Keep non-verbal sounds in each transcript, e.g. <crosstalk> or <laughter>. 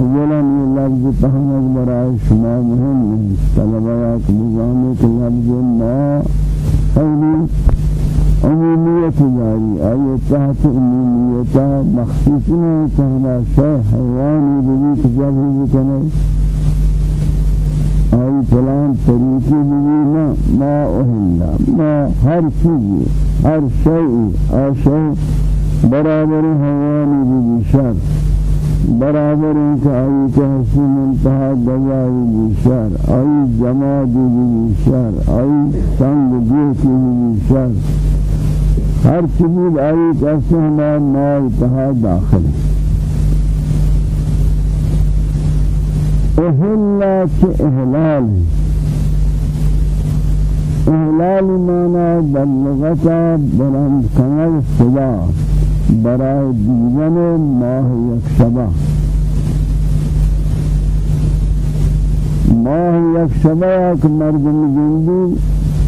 اولا یہ لفظ فهمت برای شما مهم نیست. طلبات نظامی که لفظ ما خیلی عمومیت جاری. آئیے تحت عمومیتا مخصوص نہیں کہ ہما شے حیوانی بھی تجابی بکنے آئی فلان طریقی بھی نا ما اہلا ما ہر چیز ہر شیئی آشے برابر حیوانی بھی شر برابر ان کا آئی کہ حسن انتہا دوائی بیشار آئی جماعی بیشار آئی سنگ دیتی بیشار ہر چیز آئی حسن ہمارا ماء انتہا داخل اہلا چه احلال احلال مانا بلغتا بلند کنر صدا برای دیدن ماه یک شبه. ماه یک شبه یک مردم زندی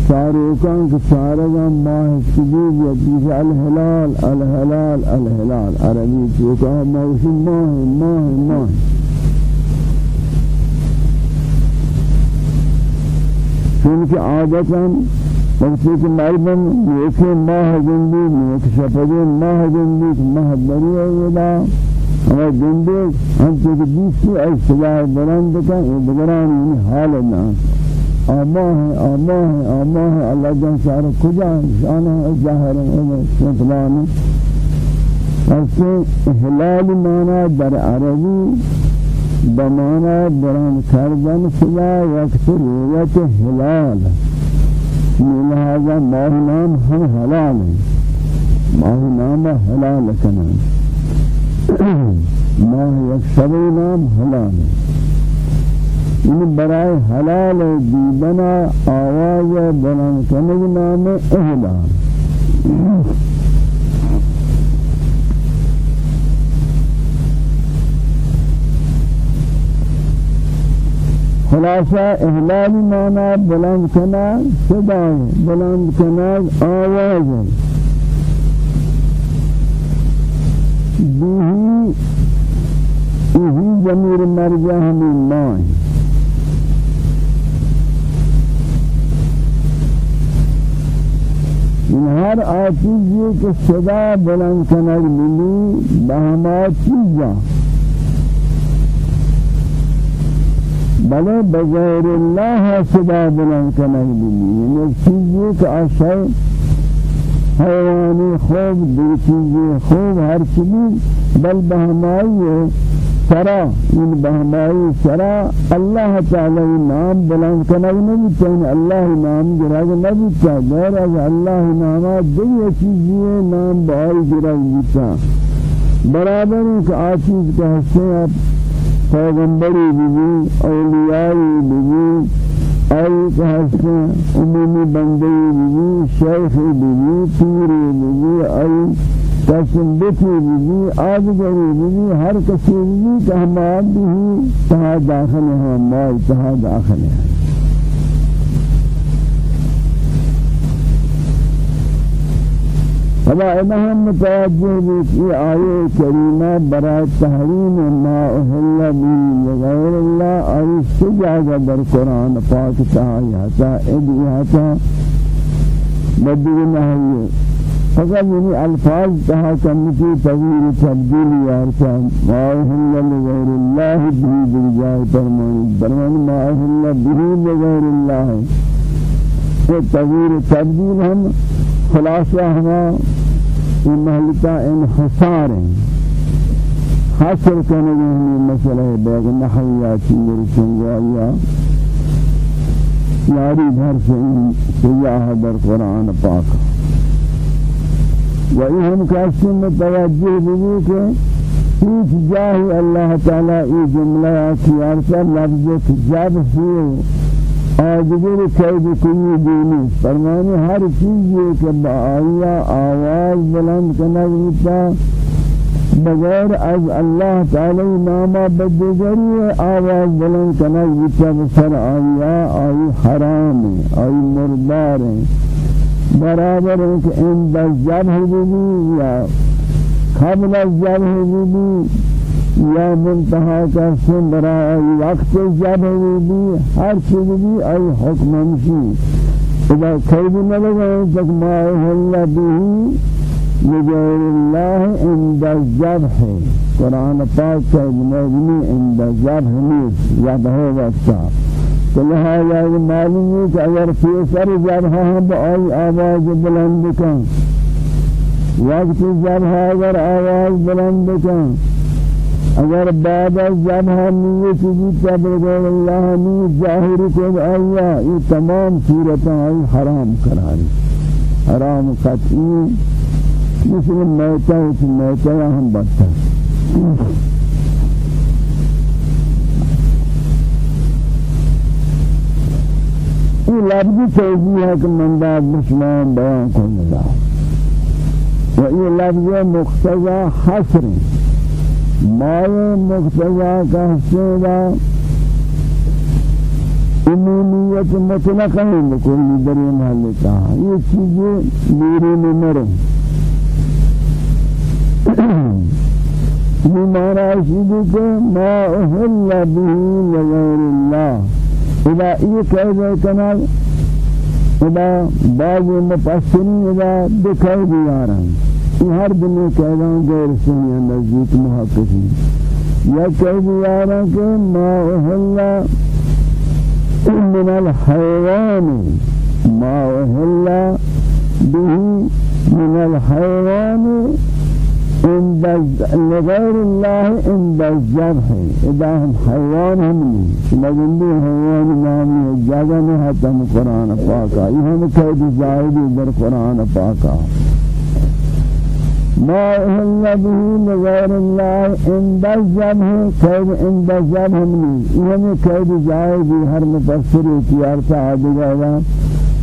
شاروکان که شارگان ماه شدید یا دیز الهلال الهلال الهلال. عربی چوکا موشی ماه ماه ماه. چونکہ عادتاً وقتی کہ مردم ایک ماہ زندگی ایک شپدی ماہ زندگی ماہ بری ودا ہمیں زندگی ہم سے بیسی ای صلاح بلند کا بگران یہ حال نہ آماہ آماہ آماہ اللہ جان سارا کجا؟ شانہ ظاہر ہے سنتلان ایسے احلال مانا در عربی بمانا بران کردن صلاح وقت رویت حلال لہذا ماہ نام ہم حلال ہیں۔ ماہ نام حلال کنا۔ ماہ یک شب نام حلال ان برائے حلال دیدنا آواز بلند کنگ نام احلال خلاصہ احلال مانا بلند کنا صدا بلند کنا آواز. بیہی ایہی جمیر مرجع ہمیں مائیں ان ہر آتیز یہ کہ صدا بلند کنگ ملی بہما چیزاں بلے بغیر اللہ صدا بلند کنگ بلی یعنی چیزی کہ آشای حیوانی خوب دی چیزی خوب ہر چیزی بل بہمائی سرا ان بہمائی سرا اللہ تعالی نام بلند کنگ نبی چاہیے اللہ نام گرگ نبی چاہیے غیر از اللہ نامہ دنیا چیزی نام بائی گرگ بیتا برابر ایک آچیز کا حصہ پیغمبری بیوی اولیائی بیوی ای هستن عمومی بنده بیوی شیخ بیوی پیری بیوی ای بتی بیوی آدگری بیوی هر کسی بیوی که ہم آدھی تہا داخل ہیں مائی تہا داخل ہیں ہما ادہم متوجہ بھی کی آیے کریمہ برای تحریم ما احل بی لغیر اللہ آئی سجاگہ در قرآن پاک تحایاتا ادیاتا بدی نحیے فقط یعنی الفاظ تہا کمتی تغییر تبدیل یارتا ما احل لغیر اللہ بھی بجائے فرمانی برمان ما احل بھی لغیر اللہ یہ تغییر تبدیل ہم خلاصہ ہما این محلتا انحصار حاصل کرنے گے ہمیں مسئلہ بیگ نحویاتی ورسنگوائیا یاری بھر سے سیاہ در قرآن پاک. و ہم کہتے میں توجہ بھی کہ ہیچ جاہی اللہ تعالی ای جملہ کیارتا لفظ جب ہی آدگر قید کوئی دینی. فرمانی ہر چیز یہ کہ بآیا آواز بلند کنگتا بغیر از اللہ تعالی نامہ بدگری آواز بلند کنگتا بسر آیا آئی حرام آئی مردار. برابر ہے کہ ان دس جب بھی یا قبل از جب بھی یا منتہا کا سن برای وقت جب بھی ہر چیز بھی ای حکم مشی اذا قید نہ لگا تک ما اللہ به لغیر اللہ عند الذبح قرآن پاک کا مجموع عند الذبح یا بہو وقتا تو لہذا یہ معلوم ہے کہ اگر پیسر ذبح ہم آئی آواز بلند کن وقت ذبح اگر آواز بلند کن اگر بعد از ہم یہ چیزی تبرگ اللہ نی ظاہر کو آیا یہ تمام صورتیں حرام قراری حرام قطعی مثل میتہ اس میتہ ہم بدتر یہ لفظی توضیح ہے کہ منداب مسلمان بیان کرنے لگا و یہ لفظ مقتضى حسر مائے مقتضا کا حصہ عمومیت مطلق ہے بکلی در محل کا یہ چیزیں میرے میں مرے شدی کہ ما احل به لغیر اللہ إذا یہ کہہ کنال إذا بعض مفسرین إذا دکھائی دیارن ہر دنیا کہنا غیر سنی نزدیک محققین یا کہہ دیا کہ ما احلا من الحيوان ما احلا به من الحيوان عند لغير الله عند الذبح اذا هم حيوان هم لكن حيوان نامي جاگا حتى قرآن پاکا. یہ ہم قید زائدی در قرآن پاکا. ما أهل به لغير الله عند الذبح كيد عند الذبح مني يعني كيد جائز هر مفسر اختيار عادي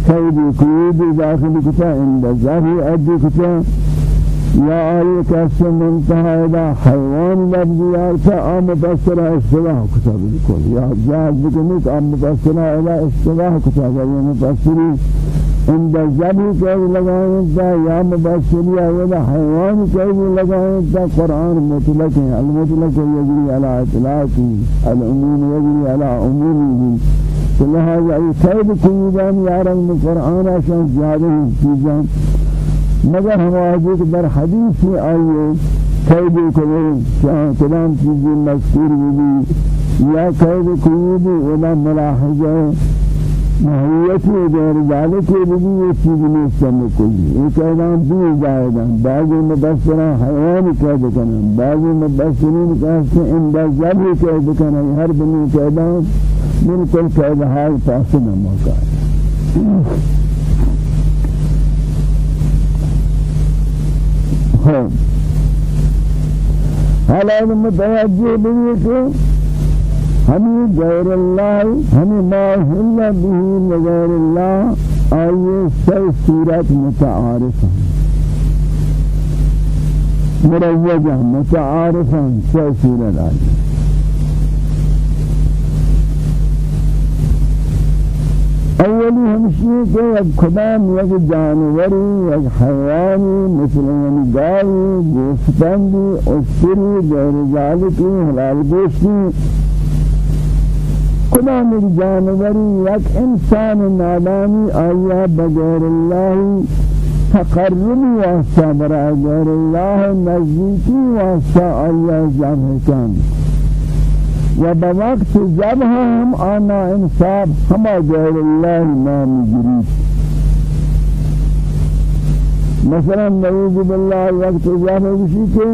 كيد كيد داخل كتا عند الذبح أدي كتا يا آية كاسم منتهى إلى حيوان لبزيار كأم مفسر استلاح كتاب الكل يا جاهد بكنك أم مفسر إلى استلاح كتاب المفسرين عند الزبي كيف لگائیں تا یا مبشری ولا حیوان كيف لگائیں تا قرآن مطلق ہے المطلق يجري على إطلاق العموم يجري على عمومه لہذا ای چیزان یارن میں قرآن آشان زیادہ چیزان مگر ہم آجیک در حدیث میں آئیے قید کریں کلام چیزی مذکور بھی یا قید ولا ملاحظہ ماہیتی غیر ذالک بھی یہ چیز نہیں سمجھ کوئی یہ کہنا بھی جائزہ بعض مبصرہ حیوان کہہ دکنا بعض مبصرین کہتے ہیں ان بزل کہہ دکنا ہر بنی کہنا بالکل کہہ حال فاصل موقع ہاں حالات متوجہ بھی کہ ہمیں غیر اللہ ہمیں ما حل به غیر اللہ آئیے سی صورت متعارفا مروجہ متعارفا سی صورت آئیے۔ اولی ہمشی کہ یک خدام یک جانوری یک حیوانی مثل یعنی گاوی گوشتندی اسکری غیر ذالکی حلال گوشتی۔ خدام یک جانوری یک انسان نادانی آیا بغیر اللہ تقربی واسطہ برای اللہ نزدیکی واسطہ آیا جمع کن؟ و بوقت جب هم آنا انصاب ہما غیر اللہ نام جرید مثلا نعوذ بالله وقت جب کسی کے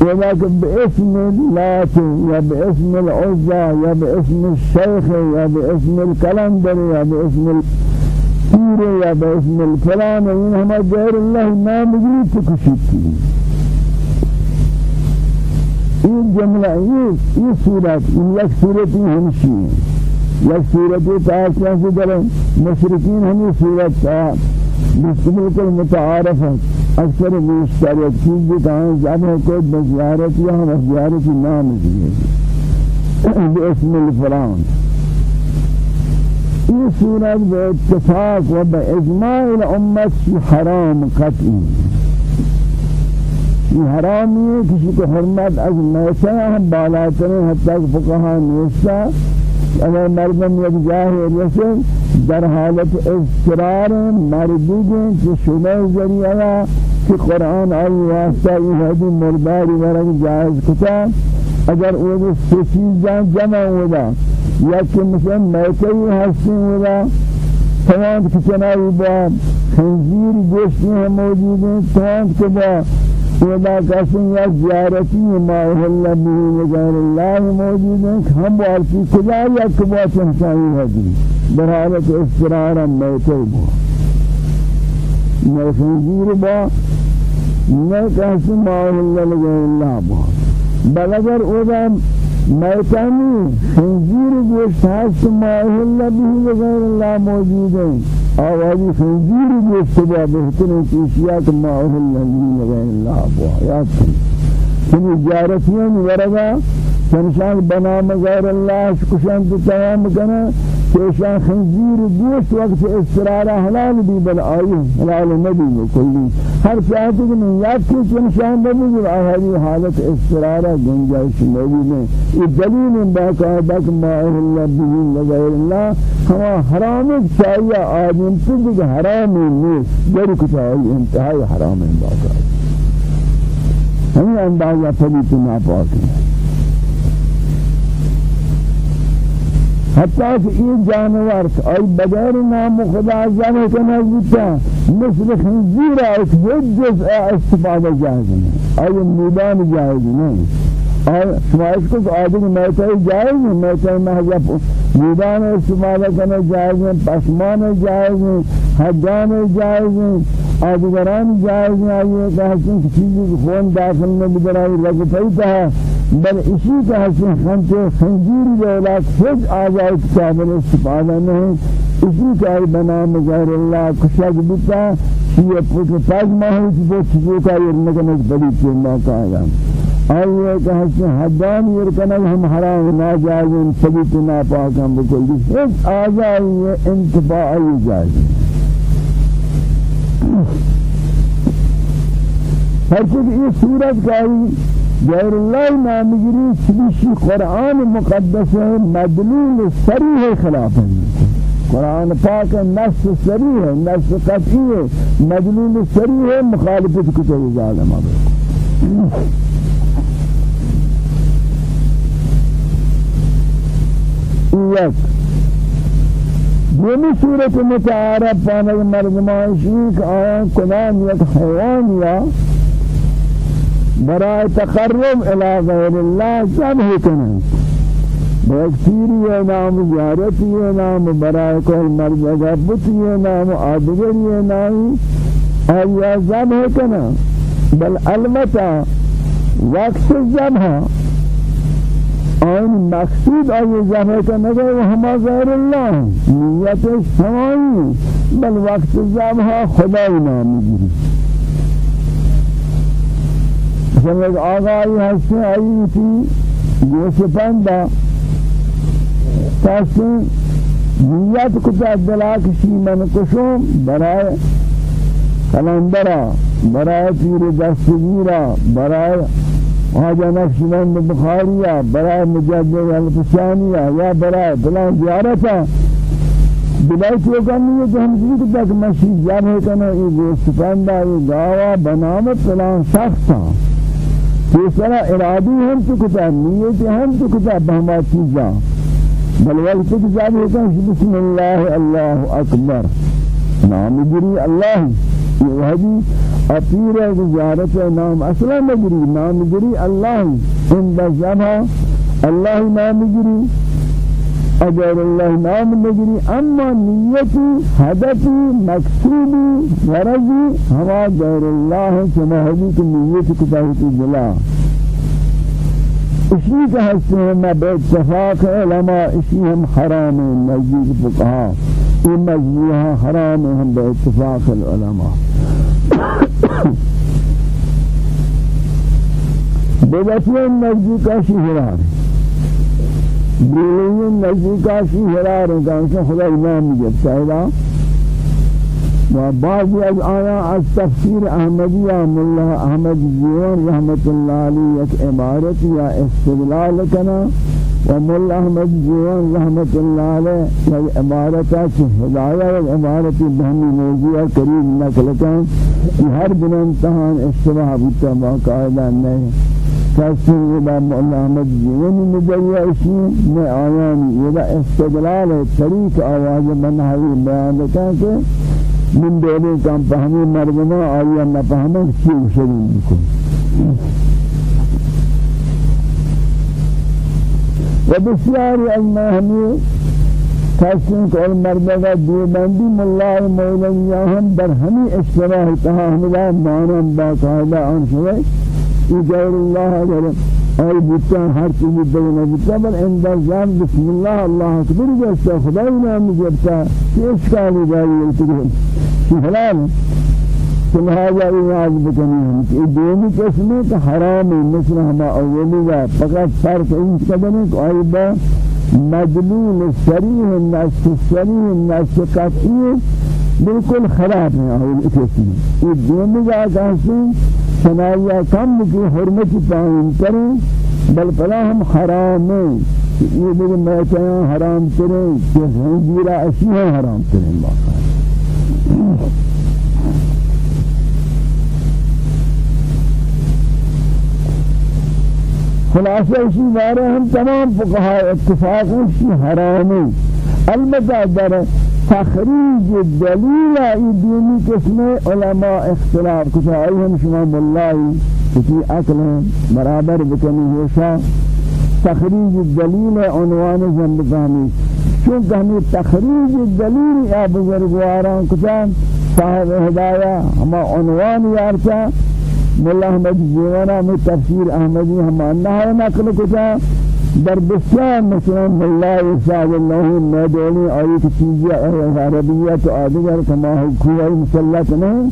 وذاك باسم اللات يا باسم العزى يا باسم الشيخ يا باسم الكلندر يا باسم السير يا باسم الفلان إنما غير الله ما مجرد تكشف این جملة این این صورت این یک صورتی همشی یک صورتی تاکیان سے در مشرکین ہمیں صورت تا مستمل کل متعارف ہے اکثر بیشتر ایک چیز بھی کہاں جب ہے کوئی بزیارت یا ہم زیارت نام دیئے باسم الفلان یہ صورت بے اتفاق و بے اجماع الامت کی حرام قطعی. یہ حرامی ہے کسی کو حرمت از میسہ ہم بالاتر ہیں حتی کہ فقہا نیسا اگر مردم یک جاہ رسل در حالت اضطرار مردود کہ شبہ ذریعہ کہ قرآن آئی واسطہ یہ حدی مرداری ورگ جائز کتا اگر وہ سی چیزاں جمع ہوگا یا کہ مثلا میسہ ہی ہستی ہوگا تمام کچنائی با خنزیر گوشتی ہیں موجود ہیں تمام کے با ودا قسم یا زیارتی ما أهل به غیر الله موجود ہیں ہم والتی کجا یا کبا چنچائی ہے دی در حالت استرار میتے میں خنزیر با میں قسم ما أهل غیر الله بو بل اگر ودا میتانی خنزیر گوشت هست ما أهل به غیر الله موجود ہیں آوازی خنزیر گوشت با بہترین چیزیات ما اہل لہین غیر اللہ ابو آیات کی چنی جارتیاں ورگا چنشان بنام غیر اللہ شکشان تو تمام کنا چیشان خنزیر گوشت وقت استرارہ حلال بھی بل آئی حلال نبی کلی ہر چاہتے کہ من یاد کی چنشان ببی جب آہری حالت استرارہ گنجائش نبی میں یہ دلیل باقاعدہ کہ ما اہل بھی غیر اللہ ہوا حرام چاہیے آدم تو حرام نہیں جری کچھ انتہائی حرام باقاعدہ ہمیں اندازہ پلیت ناپاک ہے حتی کہ یہ جانور آی بغیر نام خدا جانے کے نزدیکتا مثل خنزیر ایک جز استفادہ جائز نہیں آی میدان جائز نہیں اور اس کو آدمی میتا جائز نہیں میتا محض میدان استفادہ کرنا جائز نہیں پسمان جائز نہیں حجان جائز نہیں آدگران جائز نہیں آئیے کہ حسن چیزی خون داخل میں بدرائی لگ پیتا ہے بل اسی کا حسن خمچے خنجیر جولاد خود آزائی کتابن استفادہ نہیں اسی کا بنا مظہر اللہ کشک بتا شیئے پوچھ پاک ماہی کی بہت چیزوں کا یہ نکنک بڑی چیزوں کا آیا آئیے کہ حسن حدان یرکنک ہم حرام ناجائزن سبیت ناپاکم بکل اس آزائی انتفاعی جائز ہر چیز یہ صورت کا غیر اللہ نامگری چلیشی قرآن مقدس مدلول سریح خلاف قرآن پاک نص سریح ہے نص مدلول سریح ہے مخالفت کتب ظالمہ یک. دومی صورت متعارف پانک مردمانشی کہ آیا کلام یک حیوان یا برای تقرب إلى غیر الله جمع کنند بکتیری نام زیارتی نام برای کل مرجع بطی نام آدگری نام آیا جمع کنند بل البته وقت جمع آن مقصود آئی جمع کنگا و ہما غیر اللہ نیت سمائی بل وقت جمع خدای نامی گیری سمجھ آغائی ہستے آئی تھی گوش پندہ تاسے نیت کتا دلاک شی من کشم برای کلندرا برای پیر دستگیرا برای حاجہ نقشبند بخاریہ برای مجدد الفسانیہ یا برای فلان زیارتا بلائی تو کرنی ہے کہ ہم جی کو تک مشید جب ہے کہ یہ گوشت پندہ یہ گاوا بنام فلان شخصا تیسرا ارادی ہم تو کتا نیت ہم تو کتا بہما چیزاں بل وقت جاب ہوتا ہے بسم اللہ اللہ اکبر۔ نام گری اللہ یہ وحدی اپیر زیارت نام أصلا مگری۔ نام گری اللہ ان بزمہ اللہ نام گری۔ اگر اللہ نام نگری أما نیتی هدفی مقصودی غرضی ہوا غیر اللہ چمہ حدیث نیت کتابی جلا. اسی کا ہستے ہیں میں بے اتفاق علماء اسی ہم حرام نزدیک فقہا یہ مجموعہ حرام ہم بے اتفاق العلماء بدتین نزدیک بیلین نزدیک شہرار ہیں خدا امام جب چاہتا و بعضی از آیا از تفسیر احمدیہ ملا احمد جیوان رحمت اللہ علیہ ایک عبارت یا استدلال کنا و ملا احمد جیوان رحمت اللہ علیہ ایک عبارت ہے ہدایہ ایک عبارت بہمی موضوع قریب نقل کن کہ ہر بن امتحان اشتباہ بتا باقاعدہ نہیں۔ تفسیر یہ مولا احمد جیوان مجریہ اسی میں آیانی یہ استدلال طریق آواز منحوی بیان کن کہ من دوله کام فهمی مردم آیا نفهمن چی شدیم بکن و بسیاری از مهمی کسیم که المردگا دیوبندی ملای مولیہ ہم در ہمی اشتراح تحاملہ مانم باقاعدہ آن شوئے یہ غیر اللہ اگر اي بوتان هر چیزی دیگه نبوتا بل اندازان بسم الله الله اکبر جستا خدای نام جبتا چه اشکالی داری؟ تقول حلال؟ لہذا یاد بکنی ہم کہ دونی قسمیں کہ حرام مثل ہما اولی کا فقط فرق ان قدر ہے کہ آئی با مجلول سریح نفس سریح نفس قطعی بالکل خراب ہے اولی قسم یہ دونی کا کہتے سنائیہ کم کی حرمت پائن کریں بل فلا ہم حرام ہیں یہ میرے میچیاں حرام کریں کہ ہنجیرہ اشیاء حرام کریں باقا خلاصہ اسی بارے ہم تمام فقہاء اتفاق اسی حرامی البتہ در تخریج دلیل ای دینی قسم علماء اختلاف کچھ آئی ہم شما ملائی کچھ عقل برابر بکنی ہوشا۔ تخریج دلیل عنوان زندگانی چونکہ ہمیں تخریج دلیل یا بزرگواران کچھ صاحب ہدایہ ہما عنوان یارتا مولا احمد جیوانا میں تفسیر احمدی ہم انہا نقل کتا در بسیار مثلا مولا احساد اللہ میدونی آیت چیزی عربیت آدگر کما حکوی مسلط نہیں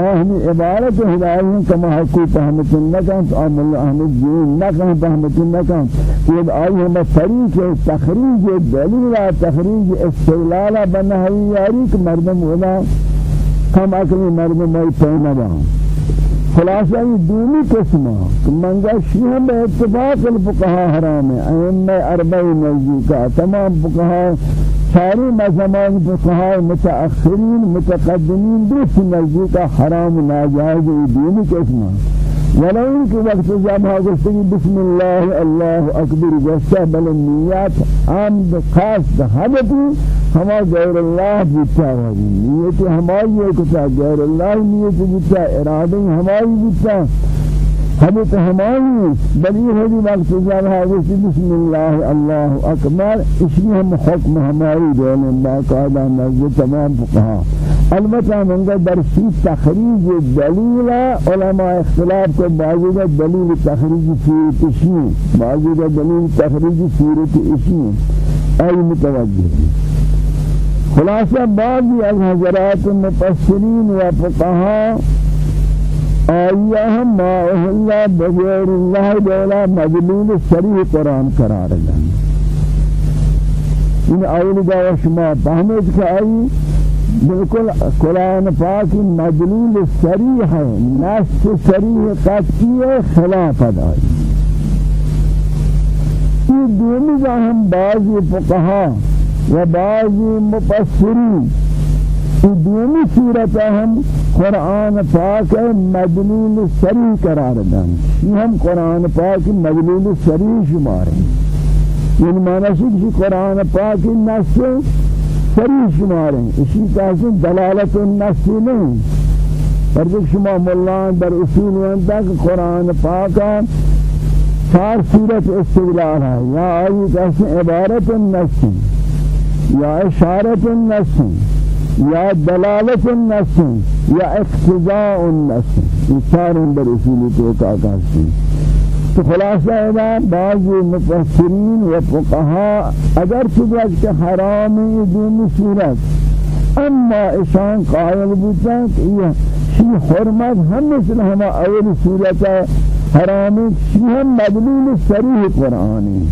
آہمی عبارت ہدایت کما حکوی پہمت نکن تو مولا احمد جیوان نکن پہمت نکن یہ آئی ہم طریق تخریج دلیل تخریج استغلال بنہوی یاری کہ مردم ہونا کم آکلی مردم مئی پہنا بہن خلاصہ یہ دومی قسمہ منگا شیعہ بے اتفاق الفقہاء حرام ہے ائمہ اربعی نزدیکا تمام فقہاء ساری مذہبان فقہاء متأخرین متقدمین درست نزدیکا حرام ناجائز یہ دومی قسمہ ولو کہ وقت جب حاضر بسم الله الله اکبر جسا بل نیات عمد خاص حدثی ہما غیر اللہ بتا ہے نیت ہماری کتا غیر اللہ نیت بتا ارادہ ہماری حدث ہماری بلی ہوئی وقت حاضر بسم الله الله اکبر. اس میں ہم حکم ہماری دولیں باقاعدہ تمام فقہاء البتہ منگا در سی تخریج دلیل علماء اختلاف کو بعضی کا دلیل تخریج صورت اشی بعضی کا دلیل تخریج صورت اشی ای متوجہ خلاصہ بعضی از حضرات مفسرین آیا ہم ما اللہ بغیر اللہ دولا مجلول سریح قرآن قرار لیں این اولگا و شما فهمید کہ آئی بالکل قرآن پاک مدلول سریح ہے نص سریح قطعی خلافت آئی یہ کا ہم بعضی فقہا و بعضی مفسرین دومی صورت ہم قرآن پاک مدلول سریح قرار دیں یہ ہم قرآن پاک مدلول سریح شماریں یعنی معنی ہے قرآن پاک نص سریح شماریں اسی کہتے دلالت النفس نہیں پر جب شما ملان در اصول وانتا کہ قرآن پاکا چار صورت استدلال ہے. یا آئی کہتے عبارت النفس یا اشارت النفس یا دلالت النفس یا اقتضاء النفس. چار در اصول تو کا کہتے تو خلاصہ ہے بعض مفسرین و فقہا اگر چیز کہ حرام دون صورت اما اشان قائل کہ یہ شی حرمت ہم مثل ہما اول صورت حرام شی ہم مدلول صریح قرآنی.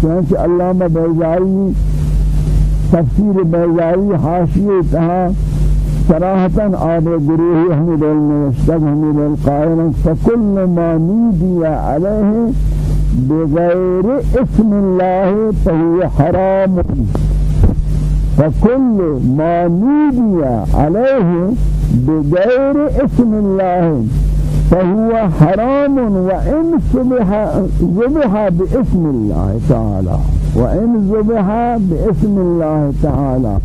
چنانچہ علامہ بیزائی تفسیر بیزائی حاشیہ تہا صراحة آب گروه حمد المشتق حمد القائل فكل ما نيدي عليه بغير اسم الله فهو حرام فكل ما نيدي عليه بغير اسم الله فهو حرام وإن صبح ذبح باسم الله تعالى. وإن ذبح باسم الله تعالى.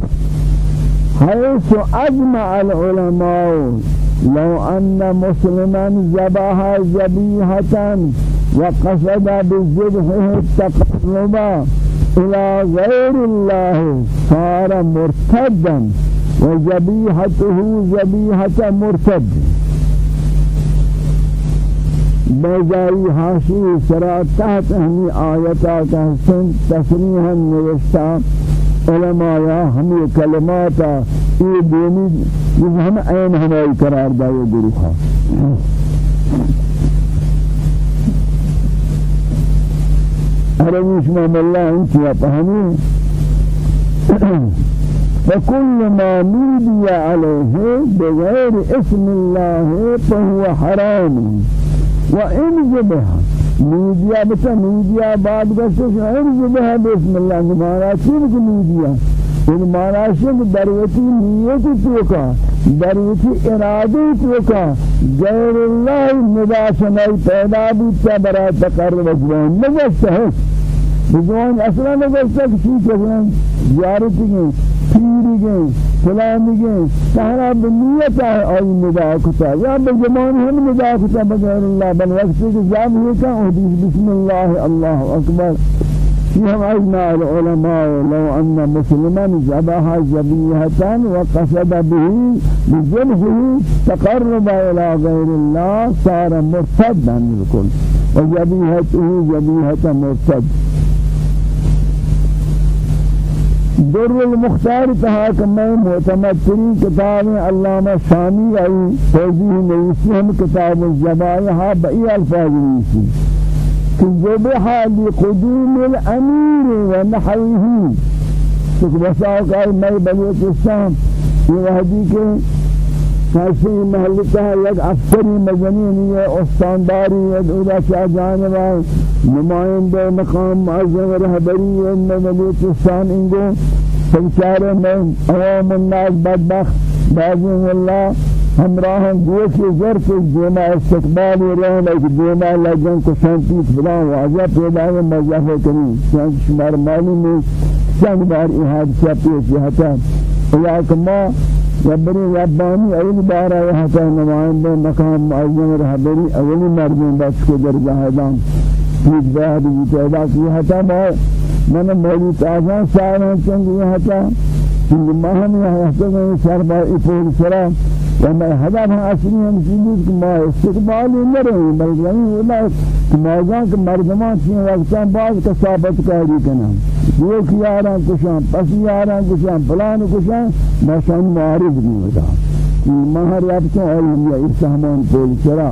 حيث أجمع العلماء لو أن مسلما ذبح ذبيحة وقصد بذبحه التقرب إلى غير الله صار مرتدا وذبيحته ذبيحة مرتد. بجائی حاشی سرا تحت ہمی آیتا کا حسن تصریحا نوشتا علماء ہمیں کلمات یہ دینی یہ ہم عین ہماری قرار دائے گروہ عربی شما اللہ انتیا پہنی فكل ما نودي عليه بغير اسم الله فهو حرام۔ وإن ذبح میدیا بچا میدیا بعد گشت عرض به بسم الله. میدیا این مارا شد دروتی نیت تو کا دروتی ارادے تو کا غیر الله سنائی پیدا بھی برای تقرب جوان ہے بزوان أصلا نگشت کسی کسان زیارتی گئی پیری گئی فلانی گئی سہرا بنیت ہے آئی ندا کتا یا بزمان ہم ندا کتا بغیر اللہ بل وقتی کہ جاب یہ کہ حدیث. بسم اللہ اللہ اکبر. فيهم أجمع العلماء لو أن مسلما ذبح ذبيحة وقصد به بذبحه تقرب إلى غير الله صار مرتدا بالكل وذبيحته ذبيحة مرتد. در المختار کہا کہ میں معتمد ترین کتاب علامہ شامی آئی توضیح نویسی ہم کتاب الزبائحہ بئی الفاظ نویسی۔ کہ ذبحہ لقدوم الامیر ونحوه کہ بساو کہ میں بلوچستان یہ وحدی کے کسی محلتا ہے یک افسری مجنین یہ استانداری ہے دودا چاہ جانبا نمائندہ مقام معظم رہبری ہے ملوچستان انگو سنچارے میں عوام الناس بدبخت بازن اللہ ہمراہ گوشی ظرف دیما استقبال رہن ایک دیما لجن کو شانتیت بلان واجہ پیدا ہے مضافہ کریں چانک شمار معلوم ہے چند بار احادثہ پیش جاتا ہے ما جبری ربانی اول بارا یہاں کا نمائندہ مقام معظم رہبری اولی مردم بس کو در جہادان پیچ بہت بھی پیدا کیا تھا میں مولی تازان سائران چنگ یہاں تھا چنگ ماہم یہاں تھا سر بار اپول سرا وما هدف اصلی ہم چیز کہ ما استقبال نہ رہے بلکہ یعنی وہ ما جان کہ مردمان چین وقتاں بعض کا ثابت کاری کنا وہ کیاراں کشان پس یاراں کشان فلان کشان ما شان معارض نہیں ہوتا کہ مہر تو علم یا استحمان پول چرا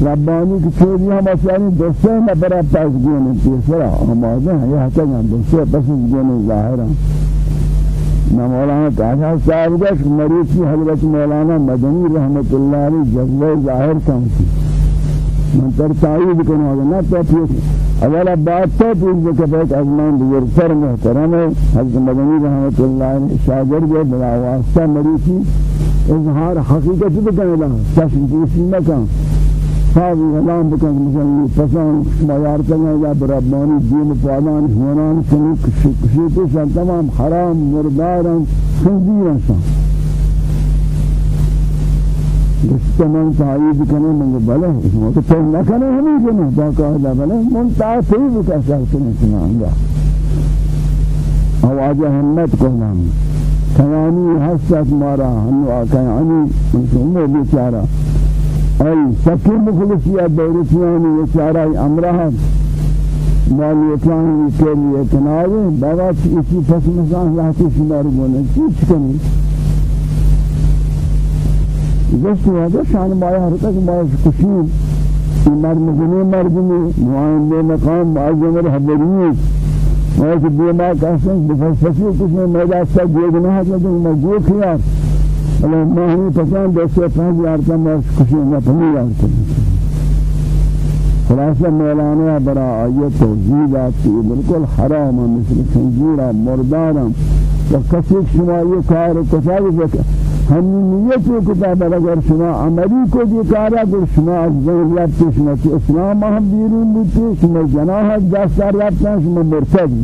ربانی کی چوری ہم اسانی دوسرے نبرہ پاس گونے تیسرا آمادہ ہیں یہ حتی ہیں دوسرے پاس گونے ظاہرہ نہ مولانا تاجہ صاحب کا مریض کی حضرت مولانا مدنی رحمت اللہ علیہ جذبہ ظاہر کام کی من تر تایید کنو نہ تو پھر اولا بات تو پھر کہ بہت ازمان دیگر سر محترم ہے حضرت مدنی رحمت اللہ علیہ شاگرد بلا واسطہ مریض کی اظهار حقیقت بکنه. لا چشم دیسی مکان صاحبی اعلان بکن مثلا پسان شما یارتنه یا برابانی دین پادان هونان کنی کشی کشی تو شان تمام حرام مردارن خنزیرن شان گشت من تایید کنه من بله شما تو تو نکنه همین کنه باقاعده بله من تعطیب کسر کنه شما. انگا آواز همت کنم. کیانی حسد مارا ہنو آکیانی منسومو بیچارا ای سکی مخلصیت دورتیانی بیچارا امرہ مالیتانی کے لیے کنارے بابا اسی پس مسان رہتی شمار گونے چیچ کنی؟ جس وجہ شان مایا ہر تک مایا کشیم مرد مجنی مردمی معاہدے مقام معاذ حضریت میں کہ دیما کہتے ہیں بفلسفی کچھ میں میرا سا جو گناہ ہے تو میں جو کیا بلے میں ہی پسند دوسرے پانچ یار کا میں خوشی نہ پھنی یار کو خلاصہ مولانا برا آیت توجیدات کی بالکل حرام مثل خنزیرہ مردارم و کسی شما یہ کار کتاب ہم نیت کتاب اگر شما عملی کو دی کارا گر شما از ذہن رابطے شما کہ اسلام ہم بیرون بودتے شما جناح دستار رابطہ شما مرتد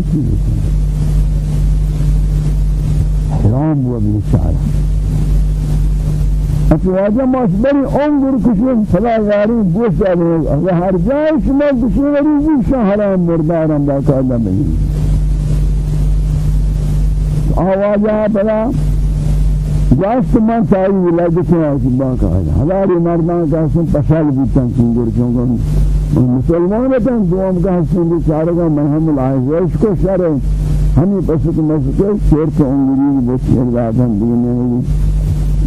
حرام ہوا بیچارہ اتواجہ مصبری انظر کشن فلا غاری بوش جانے ہر جائے شما کشن شما حرام مردارم باقاعدہ بگی آوازہ بلا جاست من تایی ولادت ہے باقا ہے ہزاری مردان کا سن پشال بیتن سنگر چونگا مسلمان بتن دوام کا سن بیچارے کا مرحم العائز۔ کو شر ہمیں پسک مسکے شیر تو انگری بچے راتن دینے میں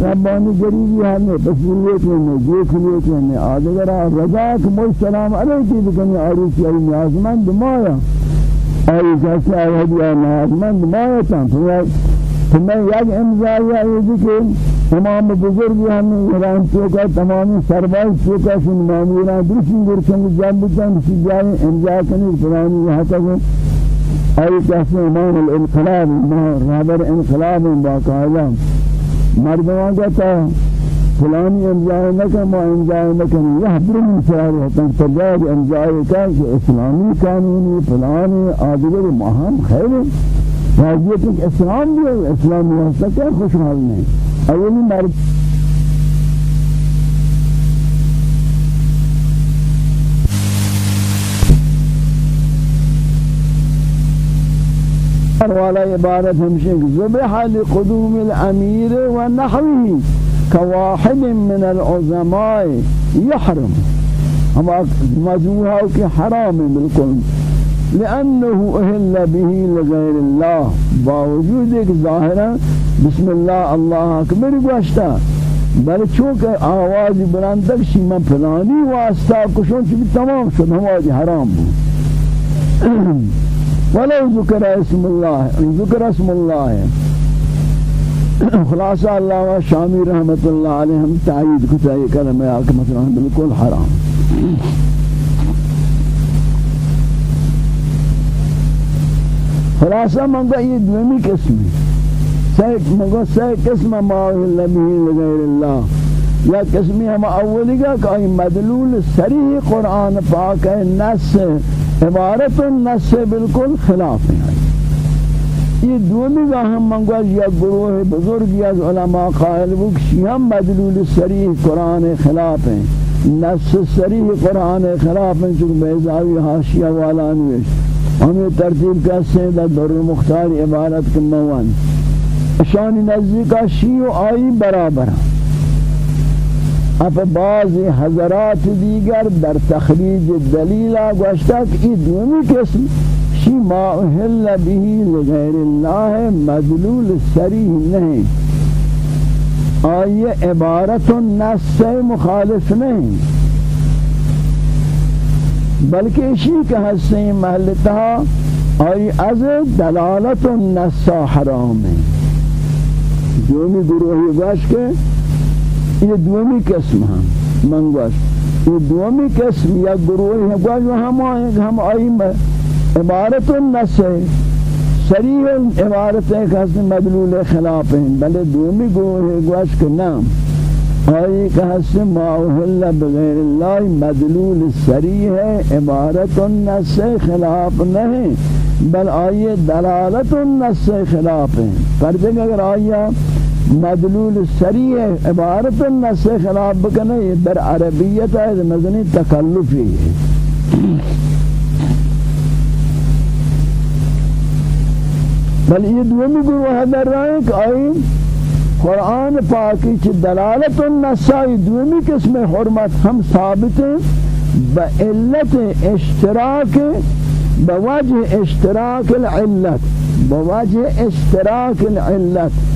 ربانی غریبی ہمیں بصیرت میں دیکھ لیے میں آدگرا رضا کہ مو سلام علیکی بکنی عروسی ای نیازمند مایا آئی جیسے آئی ہدیہ نیازمند مایا تن میں یک امضای ہے کہ تمام بزرگ ہم ایران تو کا تمام سرباز تو کا سن ماموران دوسری گرچن جان بجان سی جائے امضا کنی پرانی یہاں تک آئی کیسے امام الانقلاب رابر انقلاب باقاعدہ۔ مردمان کا تا فلانی امضا نہ کہ ما امضا نہ کہ یہ برم شعر ہوتا ہے تجاد امضا کا کہ اسلامی قانونی فلانی آدگر مہم خیر واجب کہ اسلام بھی ہے اسلام واسطہ کیا خوشحال نہیں اولی مرد والا عبارت ہمشن ذبح لقدوم الامیر ونحوه كواحد من العظماء يحرم ہم مجموعہ کے حرام بالکل لأنه أهل به لغير الله. باوجود ظاهرا بسم الله الله أكبر گوشتا بل چونکہ آواز بلند تک شی من فلانی واسطہ کشون چی تمام شد. ہماری حرام بود. <clears throat> ولو ذکر اسم الله ذکر اسم الله. خلاصہ اللہ و شامی رحمت اللہ علیہ ہم تعیید کتا یہ کلمہ آکھ مثلا بالکل حرام خلاصہ منگا یہ دومی قسم سیک منگا سیک قسم ماہل نبی لغیر اللہ یا قسمی ہم اولی گا کہ مدلول سریح قرآن پاک ہے نس عبارت نس بالکل خلاف ہے۔ یہ دومی گا ہم منگا یا گروہ بزرگ یا علماء قائل بکشی ہم مدلول سریح قرآن خلاف ہیں۔ نس سریح قرآن خلاف ہیں چونکہ بیزاوی حاشیہ والا نویش ہمیں ترتیب کہتے ہیں در در مختار عبارت کے موان۔ شان نزدیک شیع و آئی برابر۔ ہیں اب بعض حضرات دیگر در تخریج دلیل گوشتا کہ یہ دومی قسم، شی ما احل به لغیر اللہ مدلول سریح نہیں۔ آئیے عبارت النس سے مخالف نہیں۔ بلکہ اسی کہ ہستیں محلتہ آئی از دلالت و النسا حرام ہے۔ جو دومی گروہی گوش کے یہ دومی قسم ہم من گوش یہ دومی قسم یا گروہی ہے گوش ہم آئیں ہم آئی عبارت النس ہے سریح عبارت ہے کہ مدلول خلاف ہیں۔ بلے دومی گروہ گروہی گوش کے نام۔ آئی کہ حسن ما بغیر اللہ مدلول سری ہے، عبارت النس خلاف نہیں بل آئی دلالت النس خلاف ہے پر جگہ اگر آیا مدلول سری ہے عبارت النس خلاف بکنے در عربیت ہے مزنی تکلفی بل یہ دومی گروہ در رہے کہ آئی قرآن پاکی چی دلالت النسائی دومی قسم حرمت ہم ثابت ہیں با علت اشتراک بوجه اشتراک العلت بوجه اشتراک العلت۔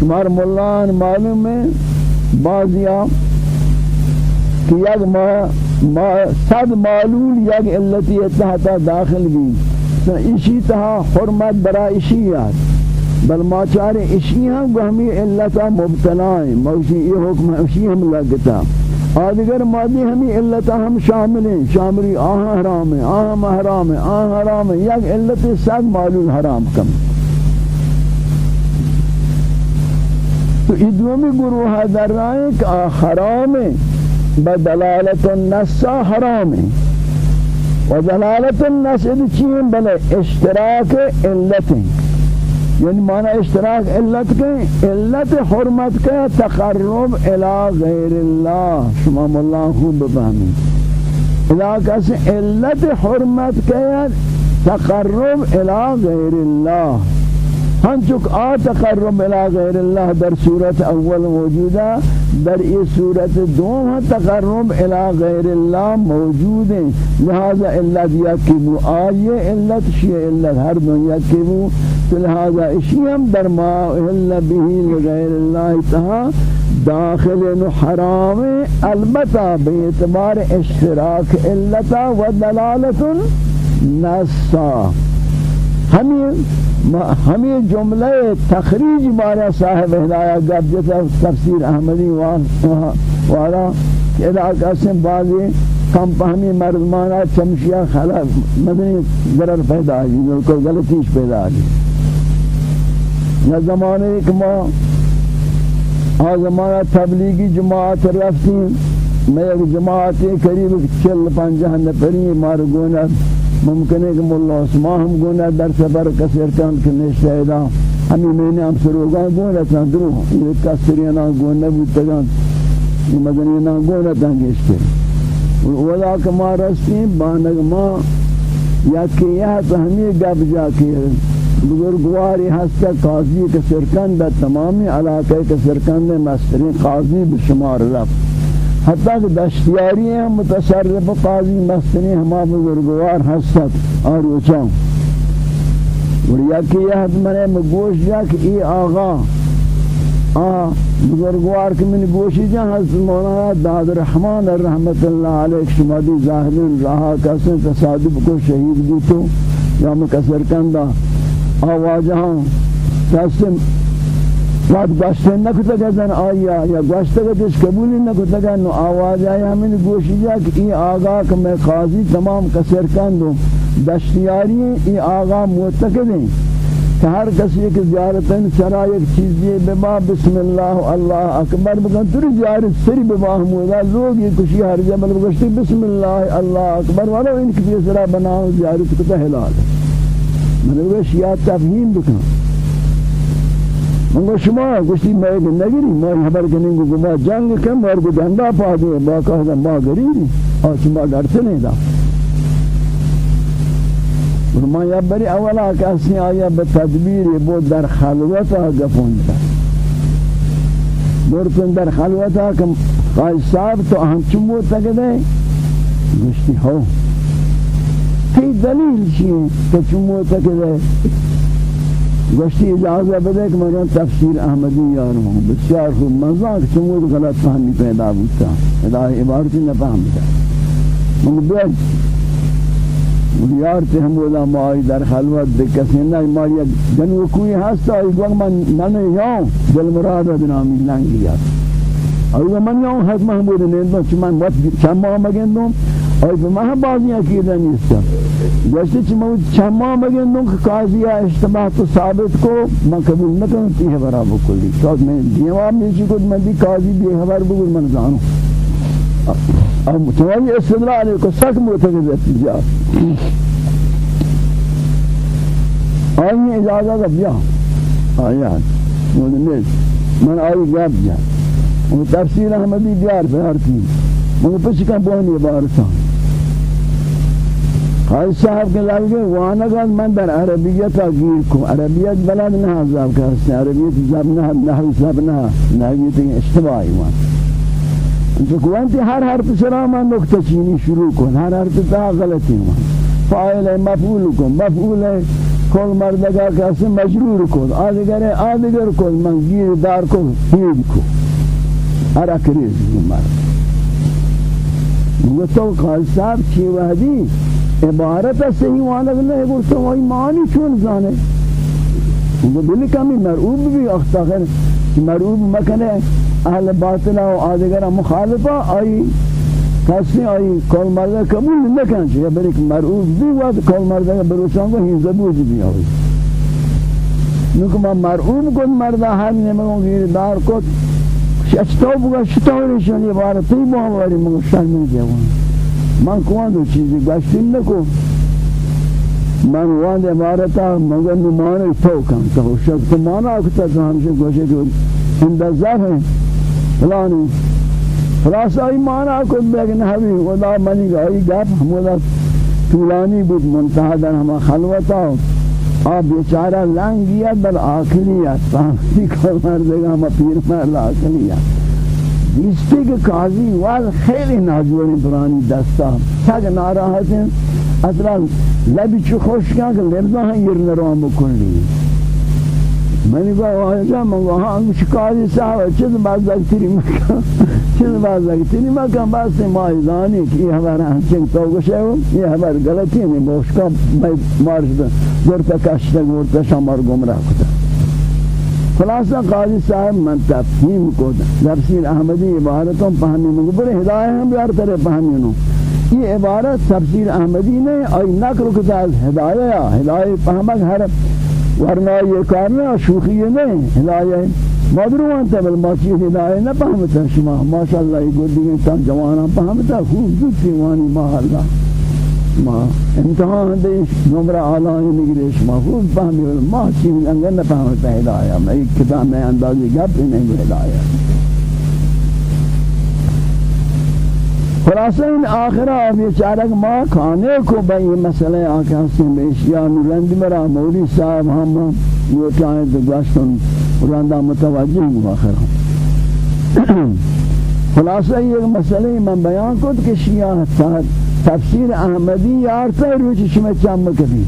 شمار ملان معلوم ہے بعضیا کہ یک ما, ما صد معلول یک علتی اتحتا داخل بھی۔ اسی تہا حرمت برا اسی یاد۔ بل ما چارے اشی ہم گہمی علتا مبتلا ہیں۔ موشی یہ حکم اشی ہم لگتا۔ آدگر مادی ہمی علتا ہم شامل ہیں۔ شاملی آہاں حرام ہیں آہاں حرام ہیں آہاں حرام ہیں۔ یک علت سگ معلوم حرام کم۔ تو ادومی گروہ در رائے کہ حرام بدلالت النسا حرام و دلالت النس چیئیں بلے اشتراک علتیں یعنی معنی اشتراک علت کے علت حرمت کے تقرب إلى غیر اللہ۔ شما مولا خوب بفهمی علاقہ سے علت حرمت کے تقرب إلى غیر اللہ۔ ہنچک آ تقرب إلى غیر اللہ در صورت اول موجودہ در یہ صورت دوم ہاں تقرب إلى غیر اللہ موجود ہیں۔ لہذا علت یکیبو آئیے علت شیع علت ہر دن یکیبو تو لہذا اسی ہم در ما اہل بہی لغیر اللہ تہا داخل حرام البتہ بے اعتبار اشتراک علتا و دلالت نسا۔ ہمیں ہمیں جملہ تخریج بارہ صاحب ہدایہ گب جتا تفسیر احمدی والا کہ علاقہ سے بعضی کم پہمی مردمانہ چمشیہ خلق مدنی ضرر پیدا آجی بالکل غلطیش پیدا آجی یا زمانے کہ ما آ زمانہ تبلیغی جماعت رفتیم، میں ایک جماعت قریب چل پنجہ نفری مارگونت ممکن ہے کہ مولا عثمان ہم گونا در سفر کسر کان کہ نشہدا ہمیں میں نے ہم سروگاں گونا تھا درو یہ کسریاں گونا بوتگان یہ مدنیاں گونا تھا گشتے ولا کما رستیم بانگ ما یا کہ یہ ہمیں گب جا کے بزرگواری ہستا قاضی کے سرکن بے تمامی علاقے کے سرکن میں مسترین قاضی بشمار رفت حتی کہ دشتیاری ہیں متصرف قاضی مستنی ہما بزرگوار حسد اور اوچاں اور یکی یہ حد منے مگوش جا کہ ای آغا بزرگوار کہ من گوشی جا حضرت مولانا داد رحمان رحمت اللہ علیہ شمادی ظاہرین رہا کسے تصادف کو شہید بھی تو یا مکسر کندہ آواجہاں کسے وقت گشته نکتا زن آیا یا گشته کتش قبولی نکتا نو آواز آیا ہمیں گوشی جا کہ ای آغا کہ میں قاضی تمام کسر کندو دشتیاری ای آغا معتقد ہیں کہ ہر کسی کی زیارتن سرا ایک چیزی ببا بسم اللہ اللہ اکبر بکن تر زیارت سری ببا ہمودا لوگ یہ کشی ہر جبل بگشتی بسم اللہ اللہ اکبر. والا ان کی سرا بناو زیارت کتا حلال. ہے میں نے شیعہ تفہیم بکن من شما گوشتی ما یک نگیری ما خبر کنیم گو ما جنگ کم مار گو دندا پا دے با کہ ما گریری اور شما ڈرتے نہیں دا اور ما یا بری اولا کسی آیا به تدبیر بود در خلوتا گفون دا برکن در خلوتا کم قای صاحب تو اهم چمو تکده گوشتی ہو تی دلیل چیه تو چمو تکده گوشتی اجازه بده کہ میں تفسیر احمدی یار ہوں بسیار خوب. مزاق چمود غلط فهمی پیدا بودتا ادا عبارتی نہ فهمتا من بیاد. یار ته هم ولا ما در خلوت کسی نه ما یک جنو کوی هست آی. گوگ من نه یا دل مراد بنامی لنگیات أو من یا حق محمود نه چمن وقت چند ماه مگندم. آی به ما بازی عقیده نیست گشت چه ما چند ماه مگندم که قاضی اشتباه تو ثابت کو؟ من قبول نکنم تی برابر کلی تو من دیوام نیچی کو من دی قاضی بی خبر بگو من زانو. اب متوجه استدلال کو سخت معتقد ہے آئی اجازت بیا. آیات مولمیز من آئی گاب جا. وہ تفسیر احمدی بیار بیارتی من پچھ کم بہنی بارتا خواهد صاحب کے لگے وأنا گاد من در عربیت گیر کو عربیت بلد نہ عذاب کا حسن عربیت زب نہ نحو زب نہ نحویت اشتباہی وان. تو کوانتی ہر حرف سرا من نکتہ چینی شروع کن ہر حرف تا غلطی وان. فاعل مفعول کن مفعول کل مردگا کسی مجرور کن آدگر آدگر کن من گیر دار کن هید کن. ارک ریز مرد تو قال صاحب چی وحدی؟ عبارت صحیح وأنا نہیں گرتا وہی معنی چون زانے وہ بلی کمی مرعوب بھی اختاقر مرعوب مکنے اہل باطلہ و آدگر مخالفہ آئی کسی آئی کل مرده قبول نکن چه؟ بری که مرعوب بی وقت کل مرده بروچان کو هی زبوج بی آوی نوکه ما مرعوب کن مرده هر نمگون گیر دار کن. شتاو بگا شتاو ریشانی عبارتی با هم واری مگو شرمی جوان من کوان دو چیزی گشتیم نکو. من وان عبارتا مگر نمانه تو کم تو شک تو مانا کتا تو همشه گوشه که اندازه ہے فلانی خلاص ای مانا کو بگن ہمی خدا منی گئی گپ. ہمودا طولانی بود. منتہا در ہما خلوتا. آ بیچارہ لنگیت بل آخریت. <laughs> فهمی کل مردگا ہما پیر مرد آخریت. نیسته که قاضی واز خیلی ناجوانی برانی دستا. تگ ناراحت ہیں اصلا لبی چو خوش کن که لبنا هم یر نرام بکن لی منی با واحدا من وہاں کچھ قاضی صاحب چیز باز دکتری مکن چیز باز دکتری مکن مایزانی که یہ حبر ہمچنگ تو گوشے ہو یہ حبر غلطی نہیں بوشکا مارش در پکشتا گورتا شمار گمرا کتا خلاصہ قاضی صاحب من تفہیم کو تفسیر احمدی عبارتوں پہنی مگبر ہدایہ ہم بیار ترے پہنی انہوں یہ عبارت تفسیر احمدی نے آئی نقل کتا ہدایہ ہدایہ پہمک ہر ورنہ یہ کارنا شوخی نہیں. ہدایت مدروان تبل ما چیز ہدایت نہ پہمتا شما. ماشاءاللہ یہ گردی انسان جوانا پہمتا. خوب زدتی وانی ما اللہ ما. امتحان دے نمرہ آلانی نگرے شما. خوب پہمی ما چیز انگر نہ پہمتا ہدایت میں ایک کتاب میں اندازی گپ نہیں ہدایت خلاصہ ان آخرہ بیچارک ما کھانے کو بھئی مسئلہ آکھا سے بیشیا نورند مرا مولی صاحب ہم یہ چاہیں تو گوشتن رندہ متوجہ ہوں آخرہ <clears throat> خلاصہ یہ مسئلہ من بیان کت کہ شیعہ تفسیر احمدی یارتا ہے روچ شمع چم کبھی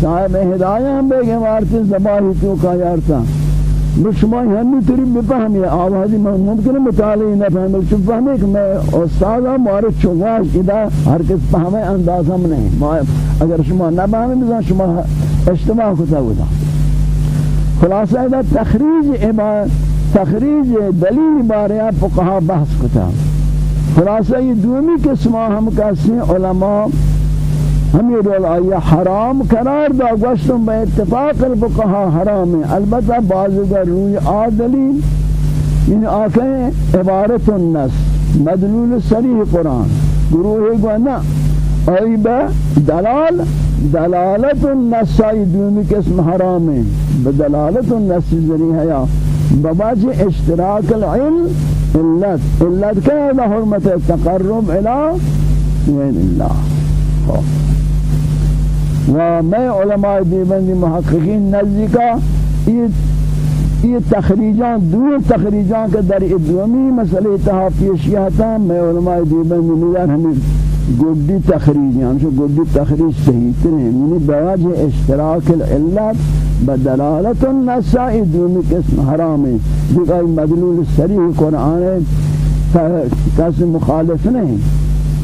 صاحب ہدایہ ہم بے گئے وارتے زباہی تو کا یارتا۔ شما ہمی تری بفهمی آوازی من ممکن مطالعه نفهمه چون فهمی که میں استادا مارا چوگاش ادا ہر کس فهمه اندازم نہیں ما اگر شما نفهمی بزن شما اجتماع کتا بودا خلاصہ ادا تخریج تخریج دلیل بارے فقہا بحث کتا. خلاصہ یہ دومی قسمہ ہم کہتے ہیں علماء ہم یہ دول آیا حرام قرار دا گوشتم با اتفاق الفقہا حرام ہے۔ البتہ بعض روی آدلیل ان آکھیں عبارت النس مدلول سریح قرآن۔ گروہ گونا ای با دلال دلالت النس آئی دومی قسم حرام ہے۔ بدلالت النس ذریعہ بباج اشتراک العلم علت علت کیا ہے حرمت تقرب إلى وین اللہ و میں علماء دیوبندی محققین نزدیکا؟ یہ یہ تخریجان دو تخریجان کے در ادومی مسئلہ تہا پیشیاتا میں علماء دیوبندی نظر ہمیں گڈی تخریج ہم سے گڈی تخریج صحیح ترین یعنی بواجہ اشتراک العلت بدلالت النساء دومی قسم حرام ہے کہ مدلول سریح قرآن ہے کسی مخالف نہیں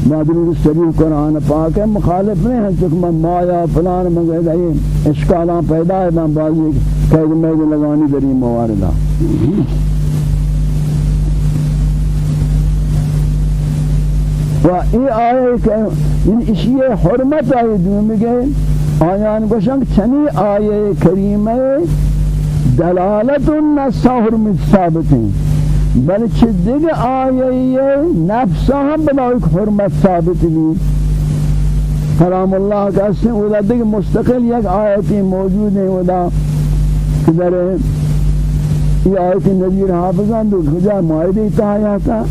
مادری سری قرآن پاک ہے مخالف نہیں ہے چکہ مایا فلان مگر یہ اشکالان پیدا ہے میں بازی قید میں لگانی دری مواردہ و ای آیه که این اشیاء حرمت آیه دوم میگه آیان گوشن چنی آیه کریمه دلالت نصا حرمت ثابتیں بلکہ دیگه آیه نفسا هم بنای حرمت ثابت بھی کلام کا اسے ودا دیگه مستقل یک آیتی موجود ہے ودا کہ در یہ آیت نظیر حافظان دو کجا معاہدے تہا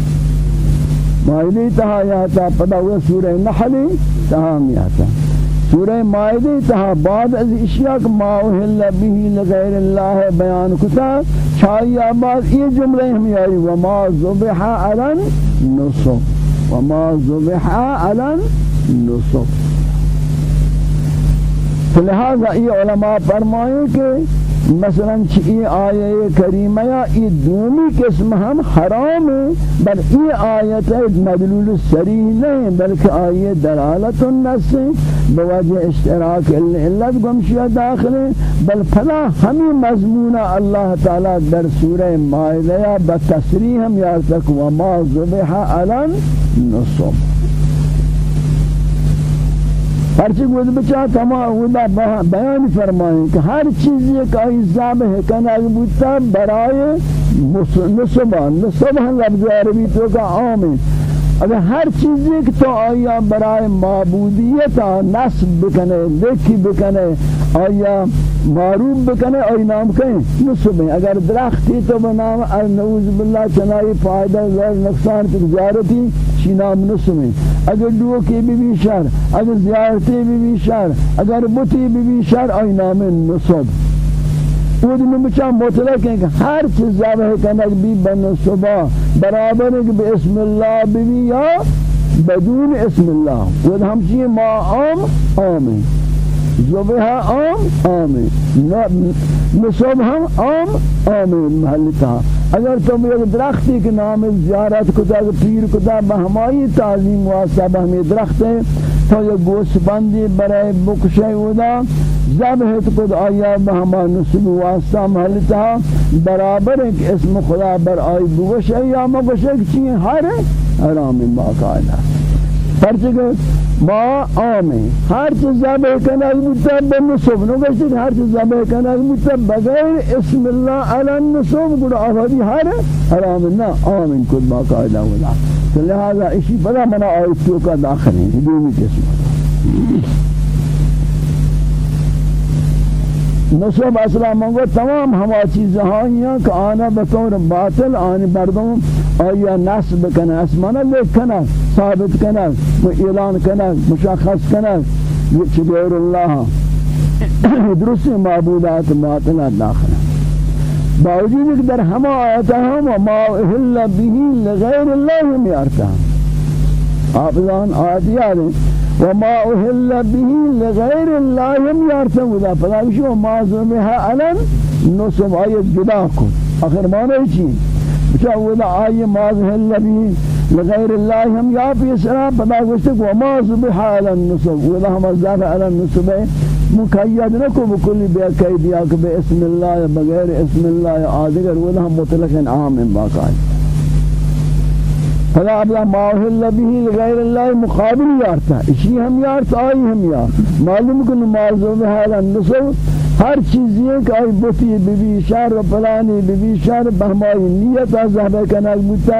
معاہدے تہا تھا پتہ ہوا سورہ نحل تہا تھا سورہ مائدہ تہا بعد از اشیاء ما اہل به لغیر اللہ بیان کتا۔ چاہیے آباد یہ جملے ہمیں آئی وما ذبح علن نصب وما ذبح علن نصب لہذا یہ علماء فرمائیں کہ مثلا چی آیه کریمه یا ای دومی قسم هم حرام بل ای آیت مدلول سریح نہیں بلکہ آیه دلالت النس بوجه اشتراک علت گمشیہ داخل بل فلا ہمی مضمون اللہ تعالی در سورہ مائدہ بتصریح ہم یارتک وما ذبح علن نصب ہر چیز وہ بچا تمام ودا بیان فرمائیں کہ ہر چیز ایک ایزاب ہے کنا بوتا برائے نصبان نصبان لفظ عربی تو کا عام ہے اگر ہر چیز ایک تو آیا برائے معبودیت نصب بکنے لکھی بکنے آیا معروف بکنے آئی نام کہیں نصب ہیں اگر درختی تو بنام نعوذ باللہ چنائی فائدہ غیر نقصان کی زیارتی چی نام ہیں اگر ڈوکی بھی بھی شر اگر زیارتی بھی بھی شر اگر بطی بھی بھی شر آئی نام نصب۔ خود میں بچا مطلق ہے کہ ہر چیز ذبح کنک بھی بن صبح برابر ہے کہ بسم اللہ بھی یا بدون اسم اللہ۔ وہ ہم چیئے ما عام عام ہے ذبح عام عام ہے نصب ہم عام عام ہے محلتا اگر تم ایک درختی کے نام زیارت کتا پیر کتا بہمائی تعظیم واسطہ بہمی درخت ہے تو یہ گوش بندی برای بکشے ہودا ذبح خود آیا بہما نسب واسطہ محلتا برابر ہے کہ اسم خدا بر آئی بگوشے یا مگوشے کچھ ہر حرام باقاعدہ پرچہ ما آمے ہر چیز ذبح کنک بودتا بنصب نو گشتی ہر چیز ذبح کنک بودتا بغیر اسم اللہ علی النصب گوڑا آفادی ہر حرام نا آمین کد باقاعدہ ولا لہذا اسی بڑا منا آیتوں کا داخل ہے دومی قسم نصب أصلا منگو تمام ہما چیزیں ہیں کہ آنا بطور باطل آنی بردوں آیا نصب کنا اسمانا لکھ کنا ثابت کنا اعلان کنا مشخص کنا یہ غیر اللہ درست معبودات باطل داخل. باوجود کہ در ہما آیتا ہم وما اہل به لغیر اللہ میارتا حافظان آیت یاد ہیں وما أهل به لغير الله هم يارتم وذا فلا شو ما زمها علن نصب آية جدا کن. آخر ما نہیں بچا وذا آية ما أهل به لغير الله هم يا في سرا فلا گوشت وما زمها علن نصب وذا هم زاد علن نصب مقید نکو بکلی بے قیدیا کہ بے اسم اللہ بغیر اسم اللہ آدگر. وذا هم مطلق عام باقاعدہ فلا ابلا ما أهل به غیر الله مقابل یارتا. اسی ہم یارتا آئی ہم یار. معلوم کہ نمازوں میں حالا نصر ہر ہے کہ آئی بطی بی شر پلانی بی شر بہمائی نیت زہبہ کنک بوتا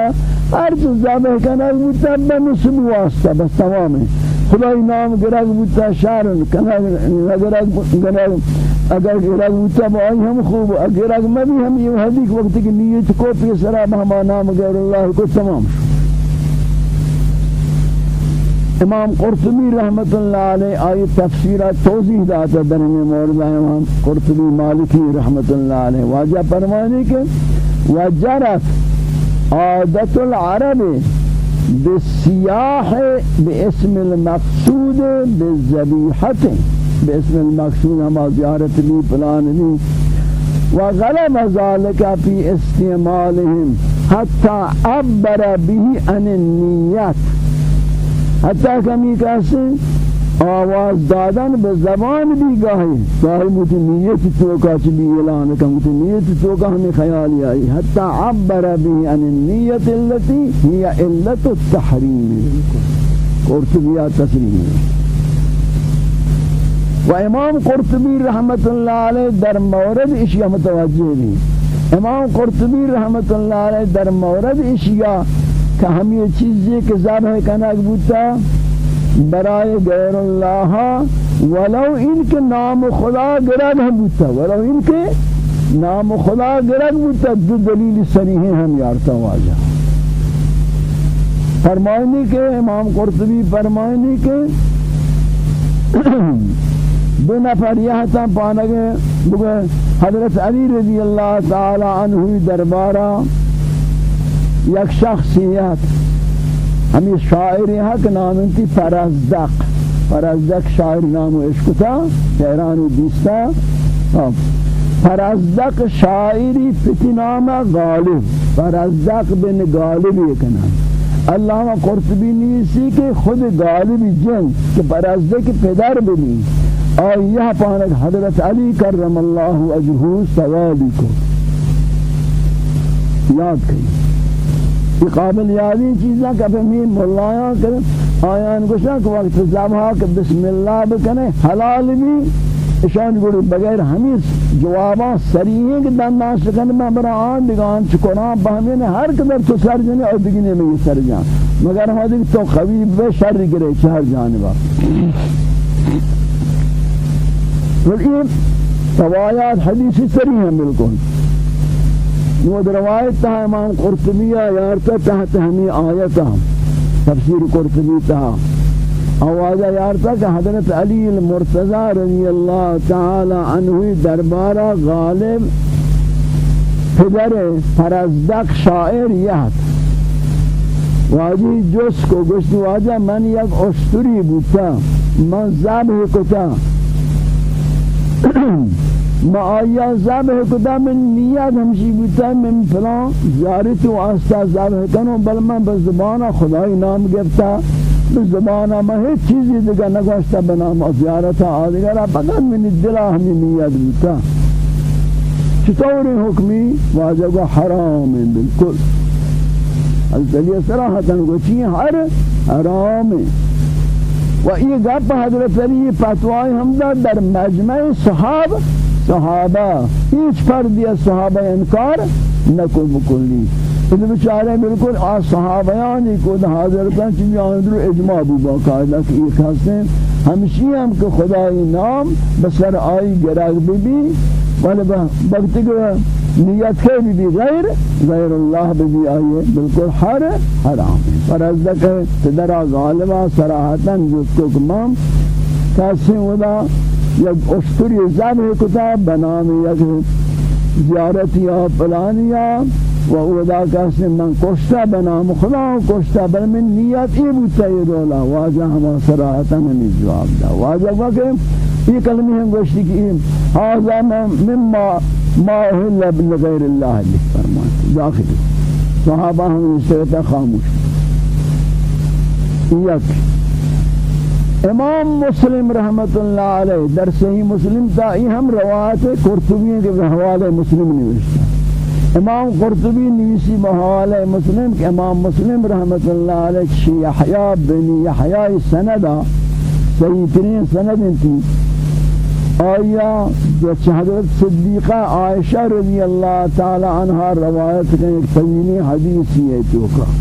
ہر چیز زہبہ کنک بوتا بنصب واسطہ بس تمام خدای نام گرگ بوتا شر کنک گرگ گرگ اگر گرگ بوتا با آئی ہم خوب گرگ میں بھی ہم یہ حدیق وقت کی نیت کو پیسرا بہما نام غیر اللہ کو تمام شو امام قرطبی رحمت اللہ علیہ آئی تفسیرہ توضیح داتا درمی مورد امام قرطبی مالکی رحمت اللہ علیہ واجہ فرمانی کے وجرت عادت العرب بالصياح باسم المقصود بالذبيحة باسم المقصود ہما زیارت لی پلان لی وغلب ذلك في استعمالهم حتى عبر به عن النية حتی کمی کسی آواز دادن به زبان بھی گاہی گاہی مجھے نیت تو کا چلی اعلان کم تو نیت تو کا ہمیں خیال آئی حتى عبر به عن النية التي هي علة التحريم. قرطبیہ تصریح و امام قرطبی رحمت اللہ علیہ در مورد اشیاء متوجہ بھی امام قرطبی رحمت اللہ علیہ در مورد اشیاء کہ ہم یہ چیزیں کہ ذبح کنک بوتا برای غیر اللہ ولو ان کے نام خدا گرد ہم بوتا ولو ان کے نام خدا گرد بوتا دو دلیل صریح ہم یارتا واجہ فرمائنی کے امام قرطبی فرمائنی کے <clears throat> دو نفر یہ تا پانگے بگے حضرت علی رضی اللہ تعالی عنہ دربارہ یک شخصیت. ہمیں شاعر ہے کہ نام انتی فرزدق. فرزدق شاعر نام عشقتا شعران دیستا فرزدق شاعری فتی نام غالب. فرزدق بن غالب یہ نام. اللہ قرطبی نیسی کہ خود غالب جن کہ فرزدق پدر بنی. آئیہ پانک حضرت علی کرم اللہ اجہو سوالی کو. یاد کئی یہ قابل یادی چیزاں کہ ہمیں ملایاں کر آیان گوشاں کہ وقت زبہا کہ بسم اللہ بکنے، حلال بھی، اشان گوڑی بغیر ہمیں جواباں سریحیں کہ دندان شکن میں برا آن دگان چکران بہمین ہر قدر تو سر جانے اور دگنے میں یہ سر جان مگر ہم دیکھ تو خویب بے شر گرے چہر جانبا والإيه روايات حديث سريع بالكل نود روایت تا امام قرطبیہ یارتا تحت ہمیں آیتا تفسیر قرطبی تا آوازہ یارتا کہ حضرت علی المرتضی رضی اللہ تعالی عنہ دربارہ غالب پدر فرزدق شاعر یہت واجی جس کو گشت واجہ من یک اشتری بوتا من زبه کتا۔ ما آیا ذبح کدا من نیت ہمشی بوتا من فلان؟ زیارت و آستا ذبح کنو بل من به زبان خدای نام گفتا به زبان ما هیچ چیزی دیگه نگوشتا به نام زیارت آدگر فقط من دلا ہمی نیت بوتا چطور حکمی؟ واجہ کو حرام بالکل. حضرت علی صراحتا کو چی؟ ہر حرام. و یہ گپ حضرت علی فتوای ہم در مجمع صحاب صحابہ هیچ فردی از صحابہ انکار نکن بکلی. این بیچاره بالکل آ صحابیانی کو حاضر کن چیزی آن اجماع بو باقاعدہ کہ ایک ہستیں ہمشی ہم کہ خدای نام بسر آئی گرگ بی ولی وقتی کہ نیت کے بھی غیر غیر اللہ بھی آئیے بالکل ہر حرام پر از دکھ تدرا غالبا صراحتا جس کو کسی ودا یک اشتری زبح کتا بنام یک زیارتی یا پلانیا و ودا کسی من کشتا بنام خدا کشتا بل من نیت ای بودتا یہ رولا واجہ ہما صراحتا منی جواب دا واجہ وقت یہ کلمی ہم گوشتی کی هذا مما ما أهل بغیر اللہ علیہ فرمان داخل. صحابہ ہم اس طرح خاموش یک امام مسلم رحمت اللہ علیہ در صحیح مسلم تا ای ہم روایت قرطبی کے حوالے مسلم نوشتا امام قرطبی نویسی بحوالے مسلم کہ امام مسلم رحمت اللہ علیہ شی یحیاء بن یحیاء سندہ صحیح ترین سند انتی۔ آیا جو حضرت صدیقہ عائشہ رضی اللہ تعالی عنہ روایت کے ایک طویلی حدیث ہے تو کا۔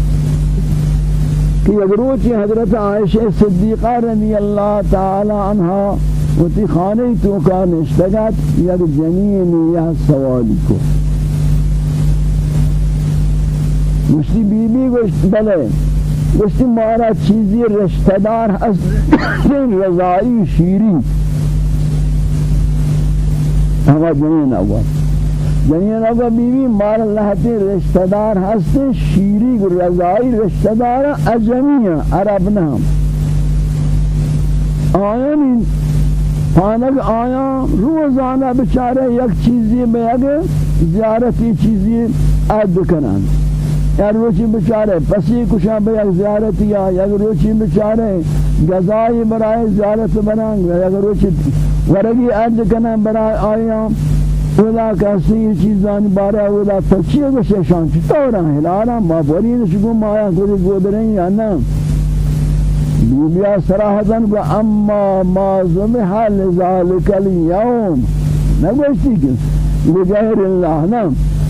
کہ اگروچی حضرت عائشہ صدیقہ رضی اللہ تعالی عنہ وتی خانه تو کا نشتگت یک جنین یا سوالی کو. مشتی بی بی گوشت بلے گوشتی مارا چیزی رشتدار هست رضائی شیری ہوا جنین اول. جنین اول بیوی مار اللہ تے رشتہ دار ہستے شیری رضائی رشتہ دار اجمی عرب نام آیا نہیں پانک آیا روزانہ بچارے یک چیزی میں اگر زیارتی چیزی عد کنن یا روچی بچارے پسی کشاں بے یک زیارت یا یک روچی بچارے گزائی برائے زیارت بنان یک روچی ورگی ارج کنن برائے آیاں اولا کسی چیزان بارا اولا تچیه گوشه شان چی؟ طورا هلالا ما بورین شگو ما آیا کوری گودرین یا نا؟ بیبیا صراحتاً کو اما ما زمح لذالک اليوم نگوشتی کہ لغیر اللہ نا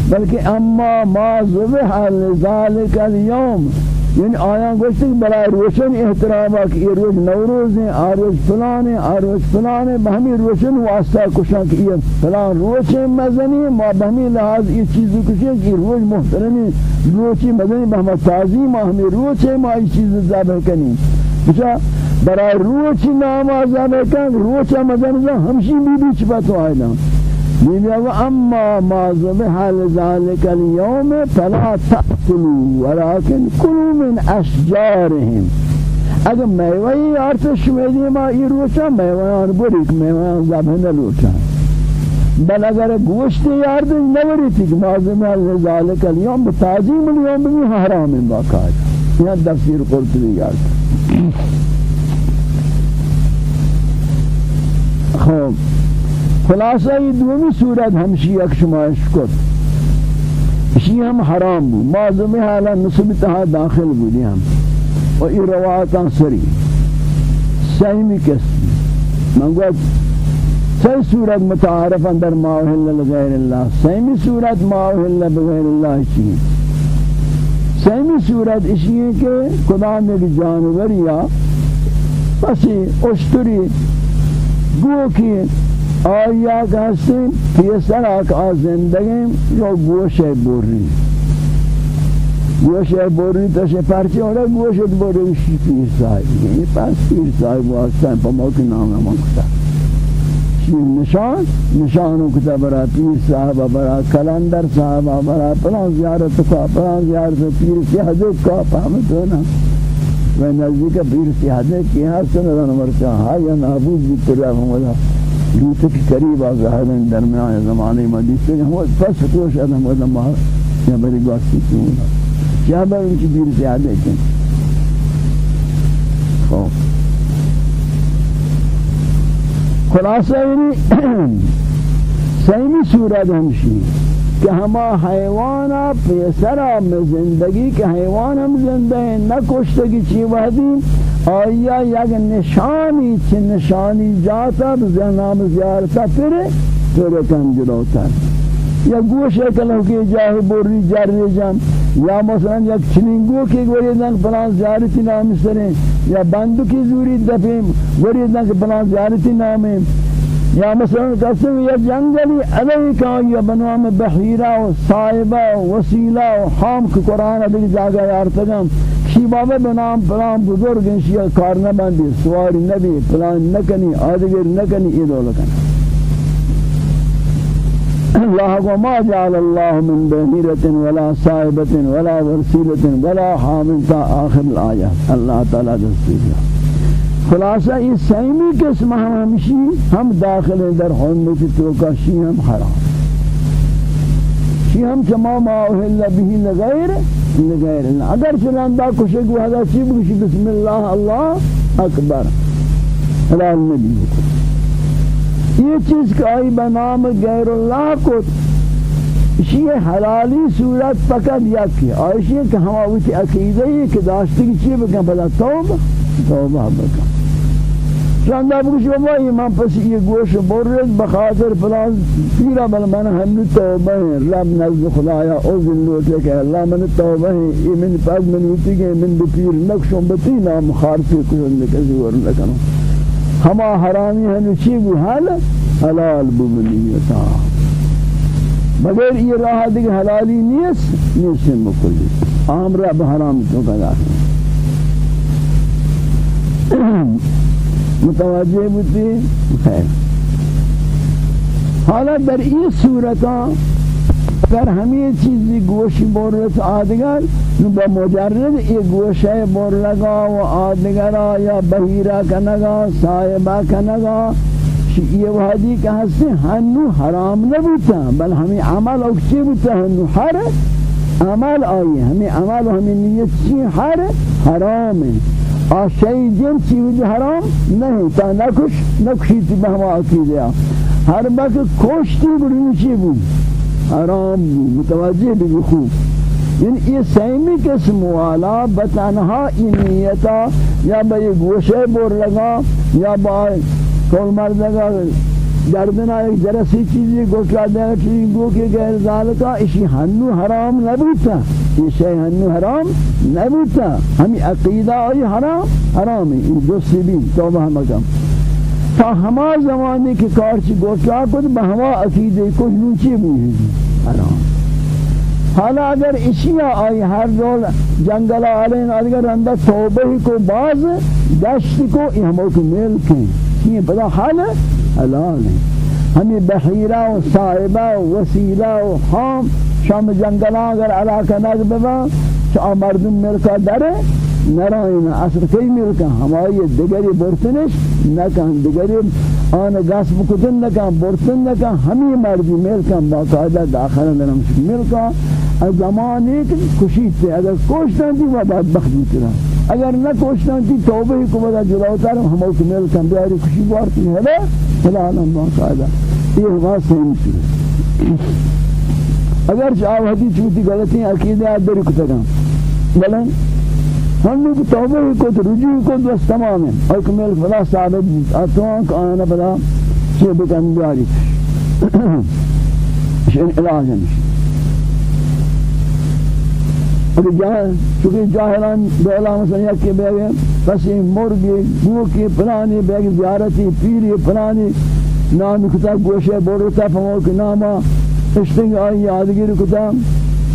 بلکہ اما ما زمح لذالک اليوم یعنی آیا گوشتی برای روشن احترام کہ یہ روز نوروز ہے آروز فلان ہے آروز فلان ہے بہمی روشن واسطہ کشاں کہ یہ فلان روز مزنی ما بہمی لحاظ یہ چیز کشاں کہ روز محترمی روز مزنی بہما تعظیم ہمیں روز ما یہ چیز ذابح کنی بچا برای روز نام ذابح کن روز مزنی ہمشی بی بی چپتو آئینا يقول أما ما ذبح لذلك اليوم فلا تأكلوا ولكن كلوا من أشجارهم. اگر میوه ارتش شمیدی ما ای روچا میوه بریک میوه ذبح نلوچا بل اگر گوشت یارد نوریتی که مازم لذلك اليوم بتعظیم اليوم بمی حرام باقاعدہ یہ تفسیر قرطبی یاد خوب خلاصہ یہ دومی صورت ہمشی ایک شمایش کت اسی ہم حرام بو معظمی حالا نصب تہا داخل بودی ہم۔ و ای روایتاں سری۔ سیمی کسی من گوت سی صورت متعارف اندر ما احل لغیر اللہ۔ سیمی صورت ما احل بغیر اللہ چیئے سیمی صورت اسی ہے کہ قدام ایک جانور یا پسی اشتری گو کی آیا کسی پیسر آکا زندگیم جو گوش بوری گوش بوری تشه پرچه اولا گوش بوری شی صاحب یعنی پس صاحب واسطه پا موکی نام أمان کتا شی نشان؟ نشانو کتا برا پیر صاحب برا کلندر صاحب برا پلان زیارت کا پلان زیارت پیر سیحدک کا فهمتونا و نزدیک پیر سیحدک کی حسن رن مرچا های نابود بیت رفم ولا لوت کی قریب از ظاهر درمیان زمانه مدی سے ہم پس کوش آدم آدم یا بری گاسی کیوں کیا کی دیر سے آدے کہ خوف. خلاصہ یعنی سیمی صورت ہمشی کہ ہما حیوانا پیسرا میں زندگی کے حیوان ہم زندہ ہیں چی وحدی آیا یک نشانی چی نشانی جاتا نام زیارتا پھر پھر کن جلوتا یا گوش کلو کی جاہ بوری جاری جام یا مثلا یک چنینگو کی گوری دن پلان زیارتی نام سریں یا بندو کی زوری دفیم گوری دن پلان زیارتی نامیں یا مثلا قسم یا جنگلی علی کان یا بنوام بحیرہ و صائبہ و وسیلہ و حام کے قرآن ادھر جاگا یارتگم. بابا بنام پلان بزرگ انشی کار نبندی سواری نبی پلان نکنی آدگر نکنی ایدو لکن اللہ کو ما جعل اللہ من بحیرت ولا صائبت ولا ورسیلت ولا حام تا آخر الآیات اللہ تعالی دستور خلاصہ یہ سیمی قسم ہم ہمشی ہم داخل در حرمت توکا شی ہم حرام. شی ہم چما ما اوہل به لغیر لغیر اللہ اگر چلندہ کشک وحدا چی بکشی بسم اللہ اللہ اکبر حلال نبی یہ چیز کہ بنام غیر اللہ کو شی حلالی صورت فقط یک ہے آئیشی کہ ہم آویتی عقیدہ ہی کہ داشتی کی چی بکن بلا توبہ توبہ بکن چند ابو شما من پس یہ گوش برد بخاطر فلان پیرا بل من ہم توبہ ہے رب نزد خدایا اوزن لوٹے کہ اللہ من توبہ ہے یہ من پاک من ہوتی من بپیر نقشوں بتی نام خارفی کن لکزی ور لکنو ہما حرامی ہم چی گو حال حلال بمنیتا مگر یہ راہ دیکھ حلالی نیس نیسن مکلی عام رب حرام تو کدا متوجہ بودی خیر حالا در این صورتا در همه چیزی گوشی بورت آدگر با مجرد ای گوشه بورلگا و آدگرا یا بهیرا کنگا صاحبا کنگا یہ وحدی کہ ہستے ہنو حرام نہ بوتا بل ہمیں عمل اکچی بوتا ہنو حر عمل آئی ہمیں عمل ہمیں نیت چی ہر حرام ہے اور شئی جن چیز حرام؟ نہیں تا نکش نکشی تی بہما عقیدہ ہر وقت کوشتی بڑی چی بو حرام بو متوجہ بھی خوب. یعنی یہ سیمی قسم والا بتنہا نیتا یا بھئی گوشے بور لگا یا بھائی کول مرد لگا گردنا ایک جرسی چیزی گوشلا دے چیزی گو کے غیر ذالکا اسی ہنو حرام نبوتا یہ شئی ہنو حرام نبوتا ہمی عقیدہ آئی حرام حرام ہے یہ جو سبی توبہ مکم تا ہما زمانے کی کارچی گوشلا کد بہما عقیدے کو نوچی بھی حرام. حالا اگر اشیاء آئی ہر رول جنگل آلین اگر اندر توبہ کو باز دشت کو یہ ہموں کو ملک ہیں یہ بدا حال حلال ہے ہمیں بحیرہ و صاحبہ و وسیلہ و خام شام جنگلان آگر علاقہ نگ ببا چاہ مردم ملکہ درے نرائن اصل کئی ملکہ ہمائی دگری برتنش نکن دگری آن غصب کتن نکن برتن نکن ہمیں مردی ملکہ باقاعدہ داخل درم ملکہ زمانی کشید اگر کوشتن دی و بعد بختی کرا اگر نہ کوشتن دی توبه کو بدا جلوتر ہم کو مل کم بیاری کشی بارتی ہے فلا علم باقاعدہ یہ بات صحیح ہے اگر چاہو حدی چوتی غلطی عقیدہ ادر کتگا بلن ہم لوگ توبہ کو تو رجوع کو بس تمام ہے اور کمل فلا ثابت اتوان کا أنا بلا چه بکن بیاری شن <clears throat> علاج ہے اگر جاہل چونکہ جاہلان دولا مثلا یک کے بیگے کسی مرگی گوکی پلانی بیگ زیارتی پیری پلانی نامی کتا گوشے بورتا فمو کہ ناما اشتنگ آئی، یادگیر کتا۔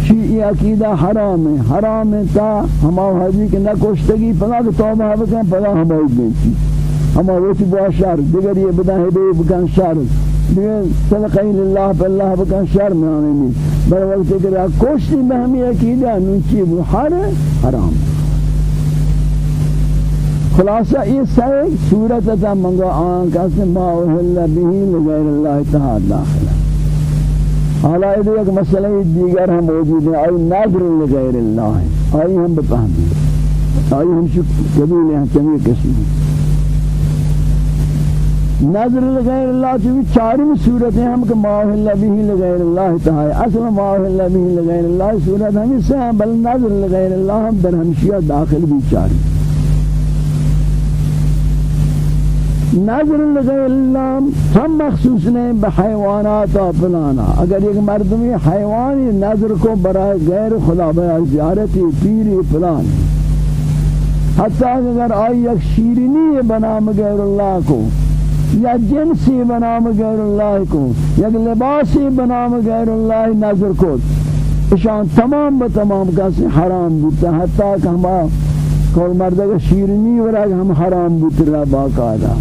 شیعی عقیدہ حرام ہے حرام ہے تا ہما حضی کے نکوشتگی پلا کہ توبہ بکن پلا ہمائی بینچی۔ ہما ویسی بوا شر، دیگر یہ بدا ہدے بکن شر۔ دیگر صدقین اللہ پر اللہ بکن شر میں آنے نہیں بر وقت کہ کوشتی بہمی عقیدہ نوچی بحر حرام. خلاصہ یہ سارے صورت تا منگا آن کس ما اوہل به لغیر اللہ تعالی. داخل حالا یہ ایک مسئلہ دیگر ہم موجود ہیں آئی نادر لغیر اللہ آئی ہم بفہمی آئی ہم شکر. کبھی لیں چمی قسم نظر لغیر اللہ چوی چارم صورت ہیں ہم کہ ماہل بھی لغیر اللہ تعالی اصل ماہل بھی لغیر اللہ صورت ہم سے ہیں بل نظر لغیر اللہ ہم در ہمشیہ داخل بھی چاری۔ نظر لغیر اللہ ہم مخصوص نہیں بحیوانات و پلانا اگر ایک مردمی حیوانی نظر کو برای غیر خدا برای زیارتی پیری پلان حتی اگر آئی یک شیرینی بنام غیر اللہ کو یا جنسی بنام غیر اللہ کو یا لباسی بنام غیر اللہ نظر کو اشان تمام بتمام کسی حرام بودتا حتی کہ ہم کول مردگا شیرنی ورگ ہم حرام بودتا باقاعدہ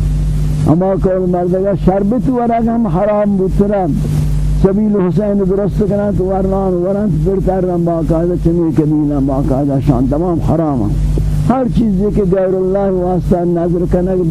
ہما کول مردگا شربت ورگ ہم حرام بودتا سبیل حسین درست تو ورنان ورن پر کرن باقاعدہ چمی کبیلہ باقاعدہ شان تمام حرام ہر چیز کے غیر اللہ واسطہ نظر کنگ